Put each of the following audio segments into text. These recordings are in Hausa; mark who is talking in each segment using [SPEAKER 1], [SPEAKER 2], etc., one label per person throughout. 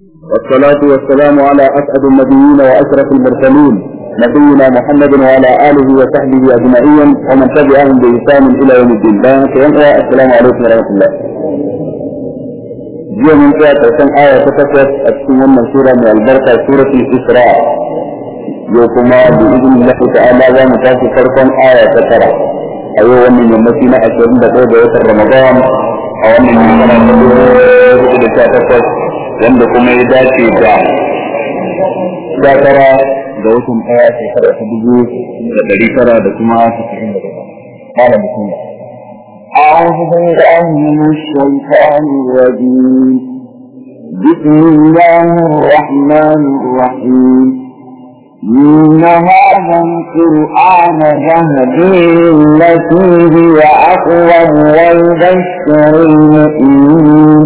[SPEAKER 1] والصلاة والسلام على أسعد النبيين وأشرف المرسلين نبينا محمد وعلى آله وصحبه أجمعين ومن تبعهم بإسام إلى يوم الدين. السلام عليكم ورحمة الله. جيو من كاتة سن آية تكتب أكسنا من سورة من البركة سورة الإسراء. يوكما بإذن الله تعالى وأنا فرقا آية تكرة أيوة ومن يمسينا أكسنا بقوة رمضان أو من يمسينا أكسنا بقوة رمضان. wanda kuma ya dace da sha tara ga watan ɗaya shekara ta dubu da ɗari tara da kuma casa'in da ɗaya. Malam bismillah.
[SPEAKER 2] أعوذ بالله من الشيطان الرجيم بسم الله الرحمن الرحيم إن هذا القرآن يهدي التي هي أقوم ويبشر المؤمنين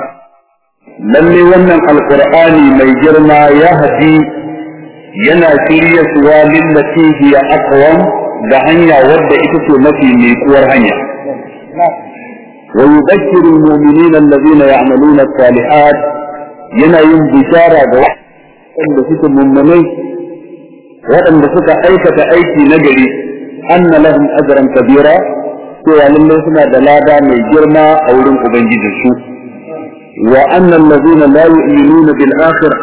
[SPEAKER 1] lalle wannan alqur'ani mai girma ya haɗi yana shirya suwa lillati hiya aqwam da hanya wadda ita ce mafi miƙuwar hanya wa yudhakkiru almu'minina alladhina ya'maluna as-salihat yana yin bishara ga waɗanda suke mummunai waɗanda suka aikata aiki na gari anna lahum ajran kabira cewa lallai suna da lada mai girma a wurin ubangijinsu wa anna allazina la yu'minuna bil akhirah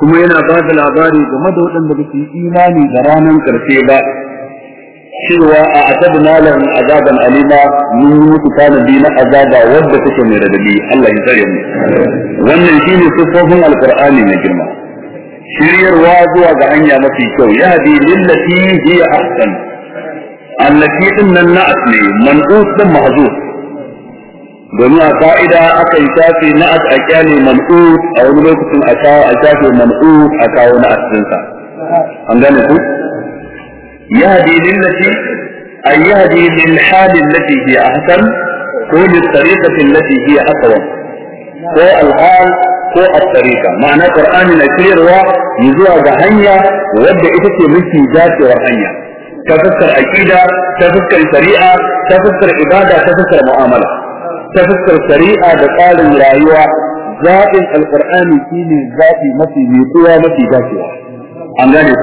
[SPEAKER 1] kuma yana ba da labari game da waɗanda ba su yi imani da ranar ƙarshe ba cewa a atadna lahum azaban alima mun yi musu tanadi na azaba wadda take mai radadi Allah ya tsare mu wannan shine sifofin alqur'ani mai girma shiryarwa zuwa ga hanya mafi kyau yahdi lillati hiya ahsan allati ɗin nan na'at ne man'ut din mahzuf domin a fa'ida akan shafi na a ƙyale man'u a wani lokacin a kawo a shafi man'u a kawo na asirinsa an gane ku? Yahdi lillati ay yahdi lil hal allati hi ahsan ko lil tariqati allati hi aqwa ko al ko al tariqa ma'ana qur'ani na kirwa zuwa ga hanya wadda ita ce mafi dacewa hanya. Ta fuskar aqida ta fuskar shari'a ta fuskar ibada ta fuskar mu'amala. تفسر الشريعة بقال الرايوة زائد القرآن فيني ذاتي مسي يقوى مسي ذاتي عن ذلك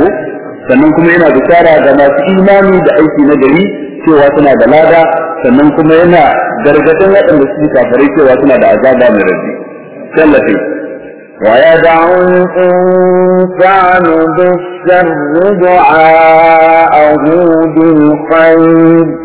[SPEAKER 1] فمنكم هنا بشارة دماء إيماني بأيتي نجري في واتنا دلادة فمنكم هنا درجة وقل السيطة فريكي واتنا بأزادة من ربي سلتي
[SPEAKER 2] ويدع الإنسان بالشر دعاءه بالخير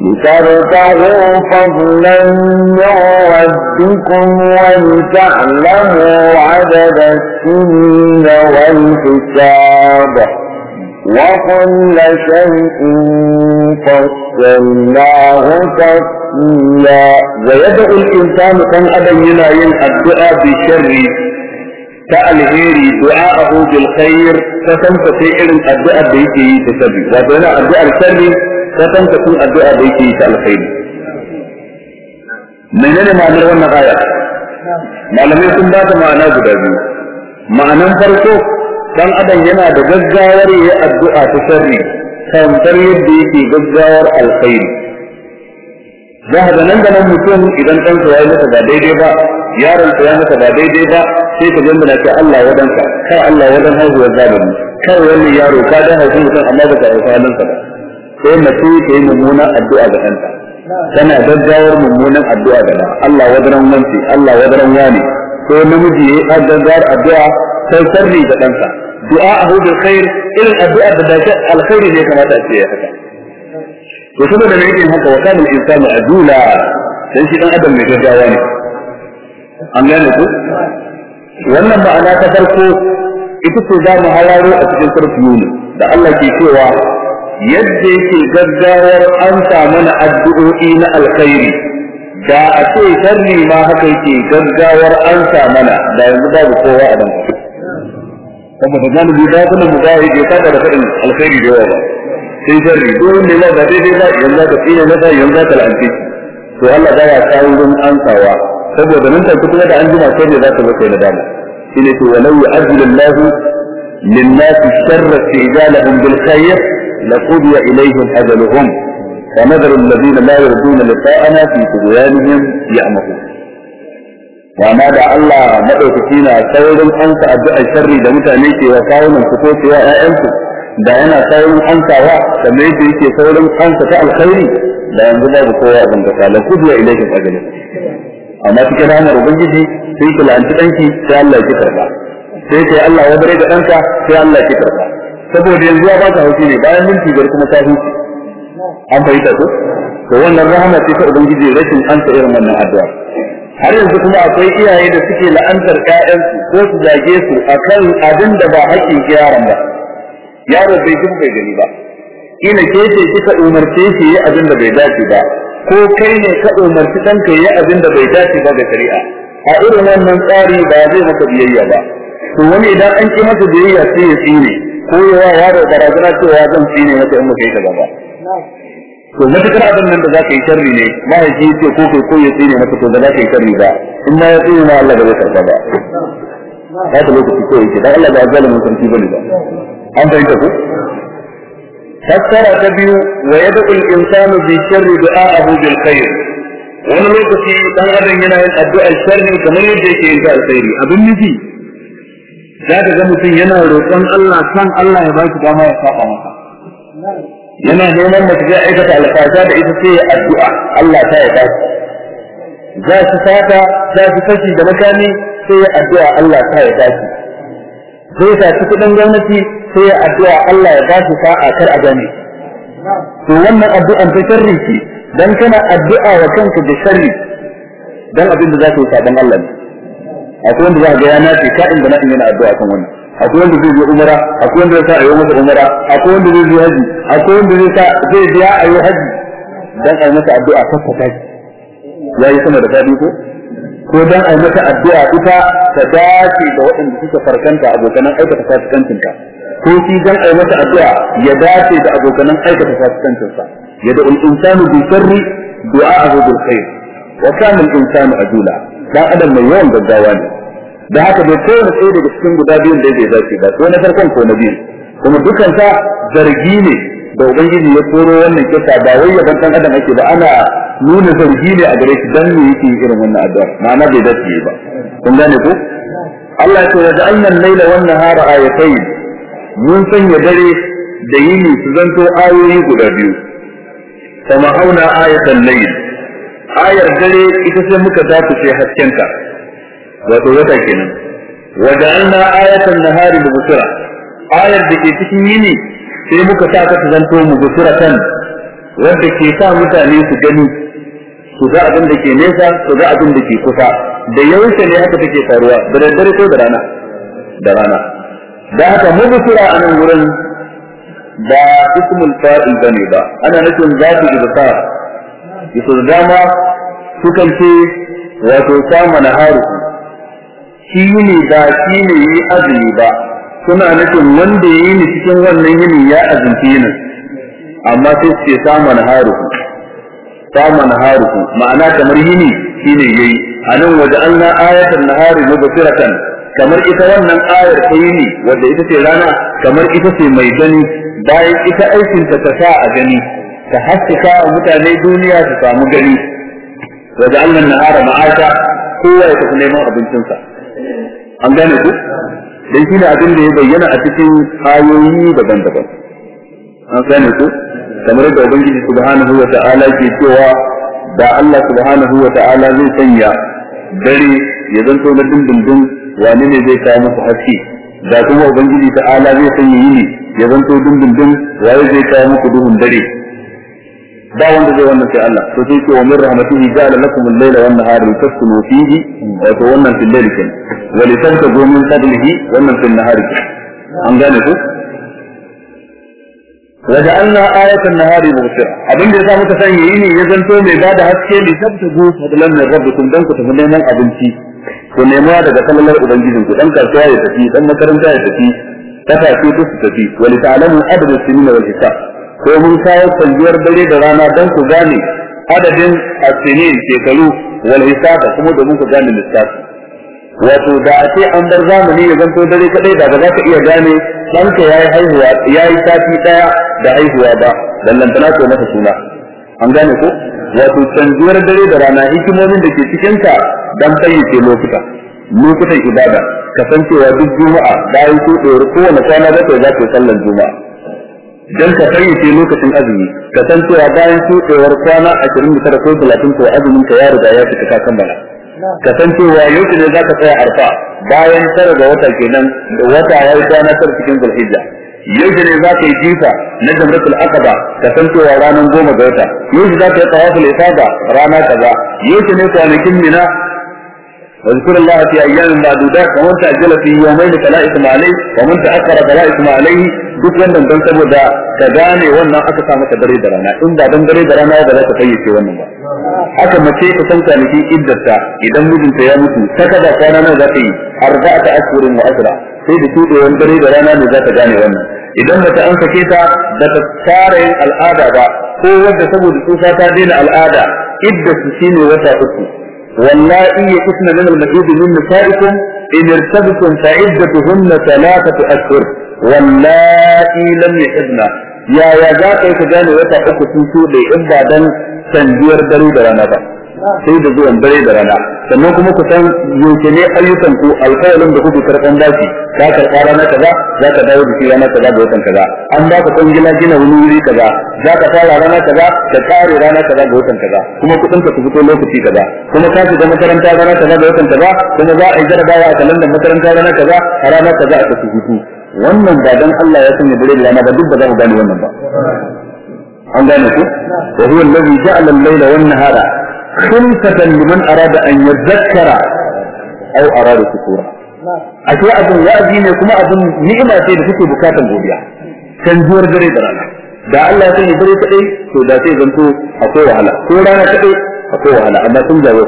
[SPEAKER 2] لتبتغوا فضلا من ربكم ولتعلموا عدد السنين والحساب. وكل شيء فصلناه تفصيلا.
[SPEAKER 1] ويدعو الإنسان كان أبا ينايل الدعاء بشر كالهيري دعاءه بالخير فتنك في علم الدعاء بيكي تسبي وبناء الدعاء الشر kwatan ka sun addu'a da yake ta alkhairi. Menene ma'anar wannan aya? Malamai sun ba ta ma'ana guda biyu. Ma'anan farko dan adam yana da gaggawar yayi addu'a ta sharri tamkar yadda yake gaggawar alkhairi. Za ka nan da nan mutum idan ɗansa ya yi masa ba daidai ba yaron ya masa ba daidai ba sai ka gamba na Allah wadanka kar Allah wadan haihuwar zalimi kar wannan yaro ka dan haifin mutum amma ba ka haifa halinsa ba. Sai mace ta yi mummunan addu'a ga ɗanta. Tana gaggawar mummunan addu'a ga Allah wadaran wanci Allah wadaran wani. Ko namiji ya yi gaggawar addu'a sai sarri ga ɗansa. Du'a'ahu bil khair irin addu'a da dace alkhairi ne kamata a ce ya haka. To saboda me yake haka? Wa kana al-insanu ajula dan shi dan adam mai gaggawa ne. An gane ku? Wannan ma'ana ta farko ita ce za mu hararo a cikin surfi yuni da Allah ke cewa yadda yake gaggawar an mana addu'o'i na alkhairi da a ce sharri ma haka yake gaggawar an mana da yanzu babu kowa a nan saboda galibi da kuma mu ga yake saba da faɗin alkhairi da yawa sai sharri ko wanda ya ba daidai ba yanzu ka tsine masa yanzu ka la'anci to Allah ba ya kawo wurin ansawa saboda nan take kuma da an jima sai da za ta zo da dama shine to walau yu'ajjilu Allahu lin-nas sharra istijalahum bil khayr لقضي إليهم أجلهم فنذر الذين لا يرضون لقاءنا في طغيانهم يعمهون. وما دعا الله مدعو كتينا أنت أدعى الشر دمت أنيك وكاو من خطوط يا أنت دعنا سيرا أنت وا سميت إيك سيرا أنت فعل خيري. لا ينزل الله بقوة أبنك لقضي إليهم أجلهم. amma kike da hanyar ubangiji sai ki lanci danki sai Allah ya kika sai sai Allah ya bare ga saboda yanzu ya ba ka haushi ne bayan minti biyar kuma ta huce. An fahimta ko? To wannan rahama ce ta ubangiji rashin ansa irin wannan addu'a. Har yanzu kuma akwai iyaye da suke la'antar ƴaƴansu ko su zage su akan abin da ba haƙƙin yaron ba. Yaro bai ji bai gani ba. Kila ke ce kika umarce shi yi abin da bai dace ba ko kai ne ka umarci ɗanka yi abin da bai dace ba ga shari'a. A irin wannan tsari ba zai maka biyayya ba. To wani idan an ki masa biyayya sai ya tsine. Ko yawa yaro barazana cewa zan tsine masa in muka yi kaza to matuƙar abin nan da za ka yi sharri ne mahaifi ce ko kai ko ya tsine masa to ba za ka yi sharri ba. In ma ya tsine ma Allah ba zai karɓa ba. Ba ta lokaci ko yake dan Allah ba zalimin sarki ba ne ba. An fahimta ku? Fassara ta biyu wa yad'u al-insanu bi sharri du'a'ahu bil khair. Wani lokaci dan adam yana yin addu'ar sharri kamar yadda yake yin ta alkhairi. Abin nufi za ka ga mutum yana roƙon Allah kan Allah ya ba shi dama ya saba masa. Yana neman mace zai aikata alfasha da ita sai addu'a Allah ta ya dace za su fata za su fashi da makami sai ya addu'a Allah ta ya dace zai sa ci kuɗin gwamnati sai ya addu'a Allah ya ba su sa'a kar a gane. To wannan addu'an ta sharri ce dan kana addu'a wa kanka da sharri dan abin da za ka yi saban Allah ne. Akwai wanda za ka ga ya nace ka inda na yana addu'a kan wannan. Akwai wanda zai je umara akwai wanda zai sa ayi masa umara akwai wanda zai je haji akwai wanda zai sa zai biya ayi haji. Dan ayi masa addu'a ta fata yayi sama da daɗi ko? Ko dan ayi masa addu'a ita ta dace da waɗanda suka farkanta abokanan aikata fasikancin ka ko shi dan ayi masa addu'a ya dace da abokanan aikata fasikancin sa yada al-insanu bi sharri du'a'ahu bil khair. Wa kana al-insanu ajula. Dan adam mai yawan gaggawa ne. Da haka bai kowane ɗaya daga cikin guda biyun da bai dace ba ko na farkon ko na biyu. Kuma dukan sa zargi ne da ubangiji ya koro wannan kisa ba wai ya dan adam ake ba ana nuna zargi ne a gare shi dan me yake irin wannan addu'a. Ma'ana bai dace ba. Kun gane ko? Allah ya ce wa ja'alna al-laila wan nahara ayatayn. Mun sanya dare da yini su zanto ayoyi guda biyu. Kama auna ayatan layl. Ayar dare ita sai muka dace haskenta wato wata kenan. Wa ja'alna ayatan nahari mubsira. Ayar da ke cikin yini sai muka sa ta zanto mubsiratan wanda ke sa mutane su gani su ga abin da ke nesa su ga abin da ke kusa. Da yaushe ne haka take faruwa? Da daddare ko da rana? Da rana. Da haka mubsira a nan wurin ba ismul fa'il ba ne ba. Ana nufin zatu ibsar. Yaso da dama sukan ce wato sama naharu. Shi ne ba shi ne yi azumi ba. Suna nufin wanda ya yi ni cikin wannan yini ya azumci yinin. Amma sai ce sama naharu sama naharu ma'ana kamar yini shi ne yayi a nan waje an na mubsiratan. Kamar ita wannan ayar ta yini wadda ita ce rana kamar ita ce mai gani. Bayan ita aikinta ta sa a gani ta haskaka wa mutane duniya su samu gani. Waje an nan nahara ma'asha kowa ya tafi neman abincinsa. An gane ku? Dan shi ne abin da ya bayyana a cikin ayoyi daban-daban. An gane ku? Kamar da ubangiji subhanahu wa ta'ala ke cewa da Allah subhanahu wa ta'ala zai sanya dare ya zanto na dindindin wani ne zai kawo musu haske? Da kuma ubangiji ta ala zai sanya yini ya zanto dindindin waye zai kawo muku duhun dare? Ba wanda zai wannan sai Allah to sai ce wa min rahmatihi ja'ala lakum al-layla wan nahara litaskunu fihi wato wannan fil layli kin wa litabtagu min fadlihi wannan fil nahari an gane ku وجعلنا آية النهار مبصرة mai bada haske li tabtagu fadlan min rabbikum dan ku tafi neman abinci ku nema daga kallon ubangijin ku dan kasuwa ya tafi dan makaranta ya tafi duk su tafi wa li ta'lamu adad as-sinina wal hisab ko mun kawo kwanciyar dare da rana dan ku gane adadin as-sinin shekaru wal hisab kuma domin ku gane lissafi. Wato da a ce an bar zamani ya zanto dare kadai da ba za ka iya gane ɗanka ya yi haihuwa ya yi sati ɗaya da haihuwa ba lantana ko masa suna. An gane ko? Wato canjuwar dare da rana hikimomin da ke cikinka dan fayyace lokuta lokutan ibada. Kasancewa duk juma'a bayan shuɗewar kowane kwana bakwai za ka yi sallan juma'a. Dan ka fayyace lokacin azumi kasancewa bayan shuɗewar kwana ashirin da tara ko talatin ko azumin ka ya riga ya fita ka kammala kasancewa yau ne za ka tsaya arfa bayan tara ga wata kenan da wata ya yi kwana tara cikin zulhijja yau ne za ka yi jifa na jamratul aqaba kasancewa ranar goma ga wata yau za ka yi tawaful ifada rana kaza yau ne kwanakin mina واذكر الله في أيام معدودات ومن تعجل في يومين فلا اثم عليه ومن تاخر فلا اثم عليه duk wannan don saboda ka gane wannan aka sa maka dare da rana inda don dare da rana ba za ka fayyace wannan ba. Haka mace ta san kwanaki iddarta idan mijinta ya mutu ta kada kwana nawa za ta yi arba'ata ashhurin wa asra sai da tuɗe wani dare da rana ne za ta gane wannan. Idan mace an sake ta da ta fara yin al'ada ba ko wanda saboda tsufa ta daina al'ada iddarsu shine wata uku. Wallahi ya kusna min al-mahidi min nisaikum in irtabtum fa thalathatu ashhur. wallahi lam yahidna ya ya za ka ka gane wata uku sun so da in ba dan sanjiyar dare da rana ba? Sai da zuwan dare da rana. Sannan kuma ku san yaushe ne ayyukan ku alƙawarin da kuke karɓan daki ka karɓa rana kaza za ka dawo da shi rana kaza da watan kaza. An ba ka kwangila gina gina wani wuri kaza. Za ka fara rana kaza da kare rana kaza da watan kaza. Kuma kuɗin ka su fito lokaci kaza. Kuma ka shiga makaranta rana kaza da watan kaza. Kuma za a yi jarabawa a kalandar makaranta rana kaza a rana kaza a ka fito wannan ba dan Allah ya sanya dare da rana ba duk ba za mu gane wannan ba an gane ku wa huwa allazi ja'ala al-layla wan-nahara khilfatan liman arada an yadhakkara aw arada shukura ashe abin wa'azi ne kuma abin ni'ima ce da take bukatan godiya canjuwar dare da rana da Allah ya sanya dare kadai to da sai zanto akwai wahala ko rana kadai akwai wahala amma sun jawo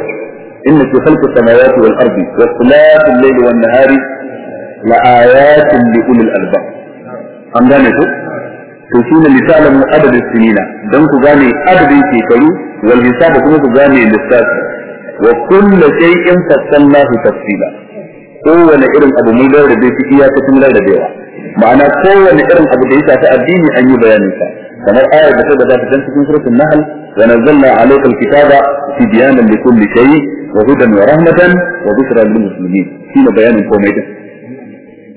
[SPEAKER 1] inna fi khalqi samawati wal ardi wa ikhtilafi al-layli wan nahari لآيات لأولي الألباب. أم دانتو تسين اللي تعلم عدد السنين. دانتو غاني عدد في كيو والحساب كنت غاني لستاس وكل شيء فصلناه تفصيلا. هو نئرم أبو ميدر ربي في إياك تملا لديها معنى هو نئرم أبو ديسا تأديني أن يبيانيك كما الآية بسيطة ذات الجنة في سورة النحل. ونزلنا عليك الكتاب في بيانا لكل شيء وهدى ورحمة وبشرى للمسلمين. فيما بيان قوميته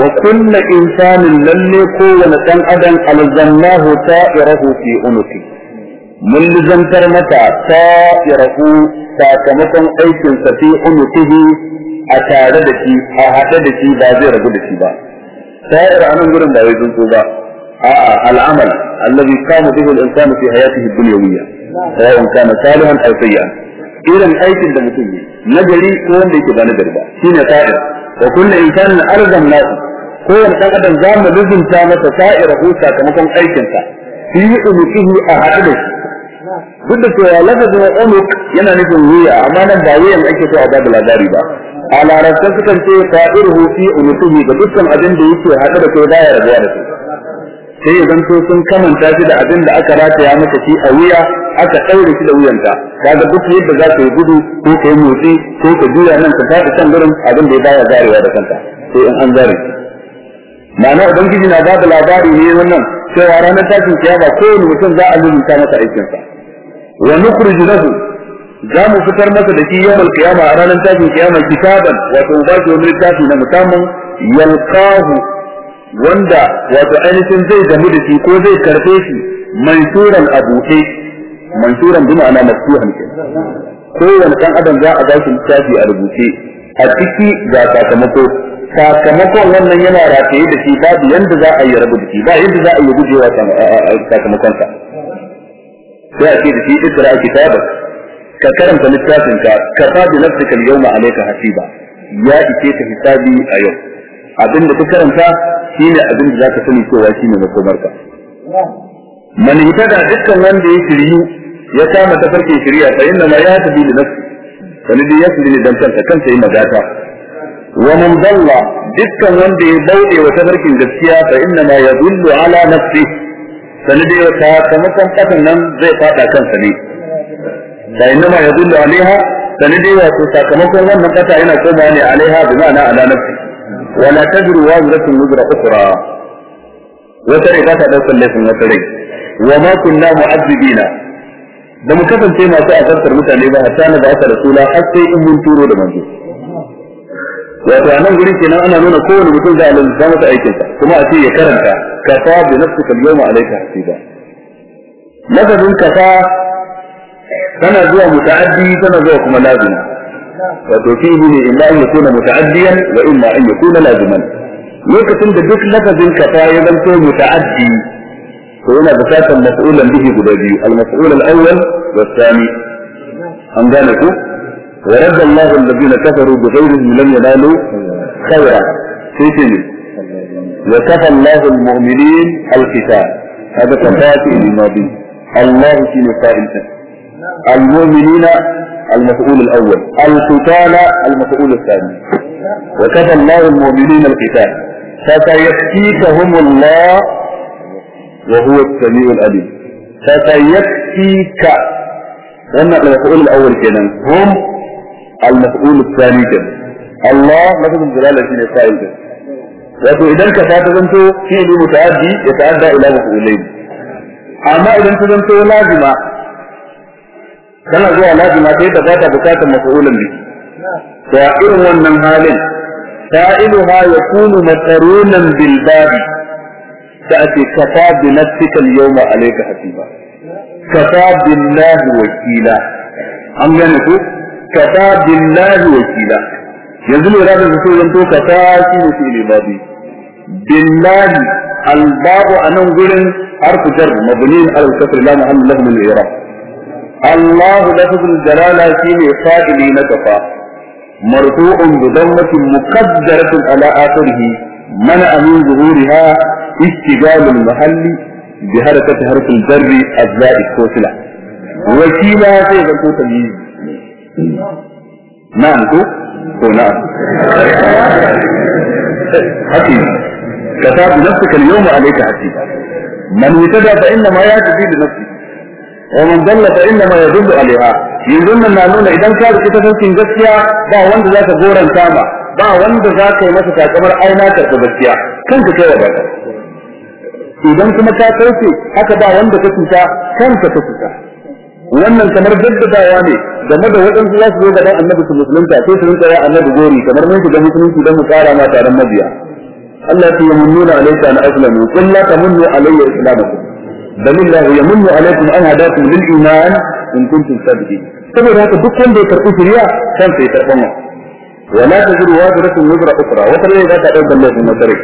[SPEAKER 1] wa kullu insanin lalle kowane ɗan adam alzannahu ta'irahu fi unuki. Mun lizantar mata ta'irahu sakamakon aikin fi unukihi a tare da shi a haɗe da shi ba zai rabu da shi ba. Ta'ir a nan gurin ba wai tsunko ba. A'a al'amal allazi kama bihi al-insanu fi hayatihi ad-dunyawiyya sawa'un kana salihan aw sayyi'an. Irin aikin da mutum yi nagari ko wanda yake ba nagari ba shine ta'ir. Wa kullu insanin arzan nasu kowane ɗan adam za mu lizinta masa sa'irahu sakamakon aikinsa. Fi unukihi a haɗu da shi. Duk da cewa lafazin yana nufin wuya amma nan ba wuyan ake so a babu labari ba. A larabtan sukan ce sa'iruhu fi unukihi ga dukkan abin da yake haɗu da kai baya rabuwa da kai. Sai ya zanto sun kamanta shi da abin da aka rataya maka shi a wuya aka ɗaure shi da wuyanka. Kaga duk yadda za ka yi gudu ko ka yi motsi ko ka juya nan ka faɗi can gurin abin da ya baya zarewa da kanka. Sai in an zare. Ma'ana ubangiji na ba da labari ne wannan cewa ranar tashin kiyama kowane mutum za a lulluta masa aikinsa. Wa nukhrij lahu za mu fitar masa da shi yawan kiyama a ranar tashin kiyama kitaban wato ba shi wani littafi na musamman yalqahu wanda wato ainihin zai gamu da shi ko zai ƙarfe shi mansuran a buɗe. Mansuran bi ma'ana mafsuhan ke. Kowane ɗan adam za a ba shi littafi a rubuce a ciki ga sakamako. Sakamakon wannan yana rataye da shi babu yanda za a yi rabu da shi ba yanda za a yi gujewa sakamakonsa. Sai a ce da shi ikra kitabak ka karanta littafin ka ka fa bi nafsika al-yawma hasiba. Ya ike ka hisabi a yau. Abin da ka karanta shine abin da zaka sani cewa shine makomarka. Man hitada dukkan wanda ya shiryu ya kama tafarkin shari'a fa inna ma yahtabi li nafsi wani da ya shiryu dan kansa kansa magata. Wa man dalla dukkan wanda ya bauɗe wa tafarkin gaskiya fa inna ma yadullu ala nafsi. Sani da ya sakamakon kasan nan zai fada kansa ne. Da inna ma yadullu alaiha sani da wato sakamakon wannan kasa yana koma ne alaiha bi ma'ana ala nafsi. Wala tadru wazratun wuzra ukhra. Ta wa da mu kasance masu azabtar mutane ba hatta na ba aka rasula har sai in mun turo da manzo. Wato a nan guri kenan ana nuna kowane mutum za a lalata masa aikinsa kuma a ce ya karanta kafa bi nafsika al-yawma alayka hasiba lafazin kafa tana zuwa muta'addi tana zuwa kuma lazima wato fihi ne imma an yakuna muta'addiyan wa imma an yakuna laziman lokacin da duk lafazin kafa ya zanto muta'addi to yana bukatar mas'ulan bihi guda biyu al-mas'ul al-awwal wa thani an gane ku ورد الله الذين كفروا بغيرهم لم ينالوا خيرا. سيتني وكفى الله المؤمنين القتال. هذا كفاة الماضي الله في قائل المؤمنين المفعول الأول. القتال المفعول الثاني. وكفى الله المؤمنين القتال. فسيكفيكهم الله وهو السميع العليم. فسيكفيك wannan المفعول الأول هم المسؤول الثاني جن الله مثل الجلالة في نسائل جن لكن إذا كفاة زنتو في ذي متعدي يتعدى إلى مسؤولين أما إذا كفاة زنتو لازمة. كان أقول لازمة كي تفاتى بكاة مسؤولا لي فإن ونن هالين. فائلها يكون مقرونا بالباب. تأتي كفاة بنفسك اليوم عليك حسيبا. كفى بالله وكيلا. أم يعني wakila an gane ku kafa billahi wakila yanzu ne rabin su zan to kafa shi ne fi'il babi billahi الباب أنا نقول حرف جر مبني على الكسر لا محل له من الإعراب الله لفظ الجلالة فيه فاعلي نكفى مرفوع بضمة مقدرة على آخره منع من ظهورها اشتغال المحل بحركة حرف الجر الزائد كوسلة وكيلا سيغا تمييز نعم تو تو نعم حكيم. كتاب نفسك اليوم عليك حكيم. من وجد فإنما يأتي فيه بنفسه ومن ضل فإنما يضل عليها. يقولون ان نعمل إذا كانت تتمكن جسيا با وند ذاك غورا كاما. با وند ذاك مثل تاكبر اينا تتبكيا كم تشير بك idan kuma ka kauce haka ba wanda ka cuta kanka ka cuta game da waɗansu za su zo gaban annabi su musulunta sai su rinka ya annabi gori kamar mun shiga musulunci don mu kara ma taron mabiya Allah ya yamununa alayka an aslamu qul la tamunnu alayya islamakum bal illahu yamunnu alaykum an hadakum lil iman in kuntum sadiqin saboda haka duk wanda ya karɓi shari'a kan sai karɓan wa wala taziru waziratun wizra ukhra wata rai za ta dauka laifin rai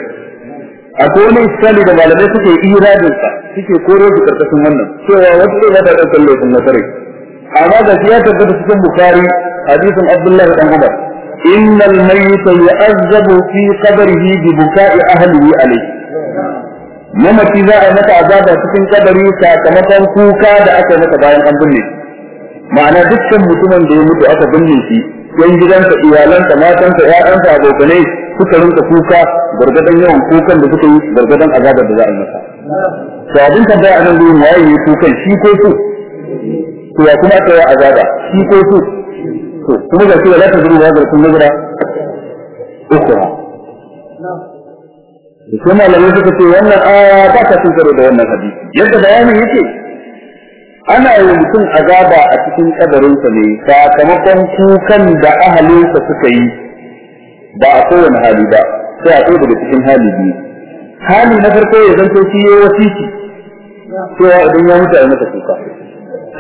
[SPEAKER 1] akwai wani iskali da malamai suke iradin sa suke koro su karkashin wannan cewa wata rai za ta dauka laifin rai amma da ya tabbata cikin bukari hadisin abdullahi dan umar innal mayyita yu'azzabu fi qabrihi bi buka'i ahlihi alayhi. Mamaci za a mata azaba cikin kabari sakamakon kuka da aka masa bayan an binne ma'ana dukkan mutumin da ya mutu aka binne shi yan gidansa iyalansa matansa ƴaƴansa abokanai suka rinka kuka gargadan yawan kukan da suka yi gargadan azabar da za a masa. To abin tambaya a nan gurin waye kukan shi ko su? To ya kuma aka yi azaba? Shi ko su? To kuma ga cewa za ta zuru da kun nazara? Ukura da kuma malamai suka ce wannan aya ba ta cin karo da wannan hadisi. Yadda bayanin yake ana yi mutum azaba a cikin kabarinsa ne sakamakon kukan da ahalinsa suka yi. Ba a kowane hali ba sai a ɗaya daga cikin hali biyu. Hali na farko ya zanto shi ya wasiki cewa idan ya mutu a masa kuka.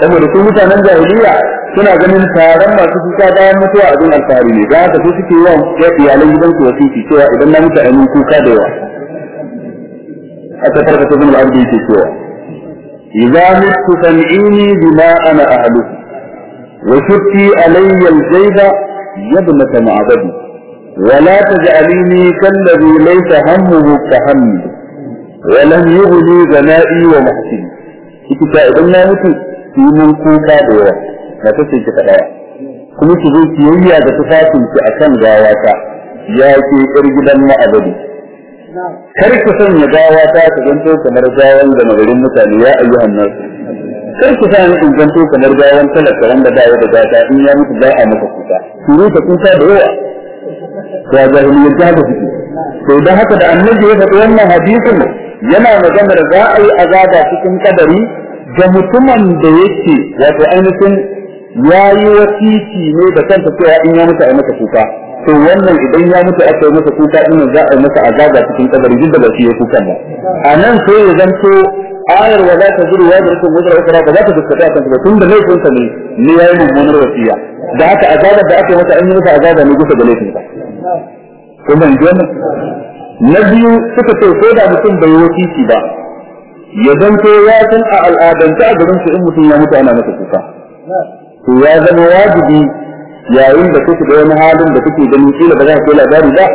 [SPEAKER 1] Saboda su mutanen jahiliya suna ganin taron masu kuka bayan mutuwa abin alfahari ne da haka su suke yawan ya iyalan gidansu wasiki cewa idan na mutu a yi kuka da yawa aka tarkata zama al'abdi yake cewa إذا مت فانعيني بما أنا أهله وشتي علي الجيب يا ابنة معبدي ولا تجعليني كالذي ليس همه كهمي ولم يغني غنائي ومحسني idan na mutu ki mun kuka da yawa. Na kace ki kada kuma ki zo kiyayya da tufafin ki akan gawata. Ya ke yar gidan ma'abadi kar ku sanya gawa ta ta zanto kamar gawan da magarin mutane ya ayyuhan nas. Kar ku sanya in zanto kamar gawan talaka wanda ba da gata in ya mutu ba a maka kuka. Su ta kuka da yawa. Ya jahiliyyar ta da to dan haka da annabi ya faɗi wannan hadisin yana maganar za a yi azaba cikin kadari ga mutumin da yake wato ainihin ya yi wasiki ne da kanta cewa in ya mutu a masa kuka. To wannan idan ya mutu aka yi masa kuka din za a yi masa azaba cikin kabari duk da ba shi ya kuka ba. A nan sai ya zanto ayar wa za ta zuru wa da rukun wajen ukra ba za ta fuskata kan ba tun da laifin sa ne ne yayi mummunar wasiya. Da haka azabar da aka yi masa an yi masa azaba ne bisa ga laifin sa. Kun ban ji wannan? Na biyu suka ce ko da mutum bai wasiki ba ya zanto ya san a al'adance a garin su in mutum ya mutu ana masa kuka. To ya zama wajibi yayin da kuke da wani halin da kuke ganin kila ba za ka labari ba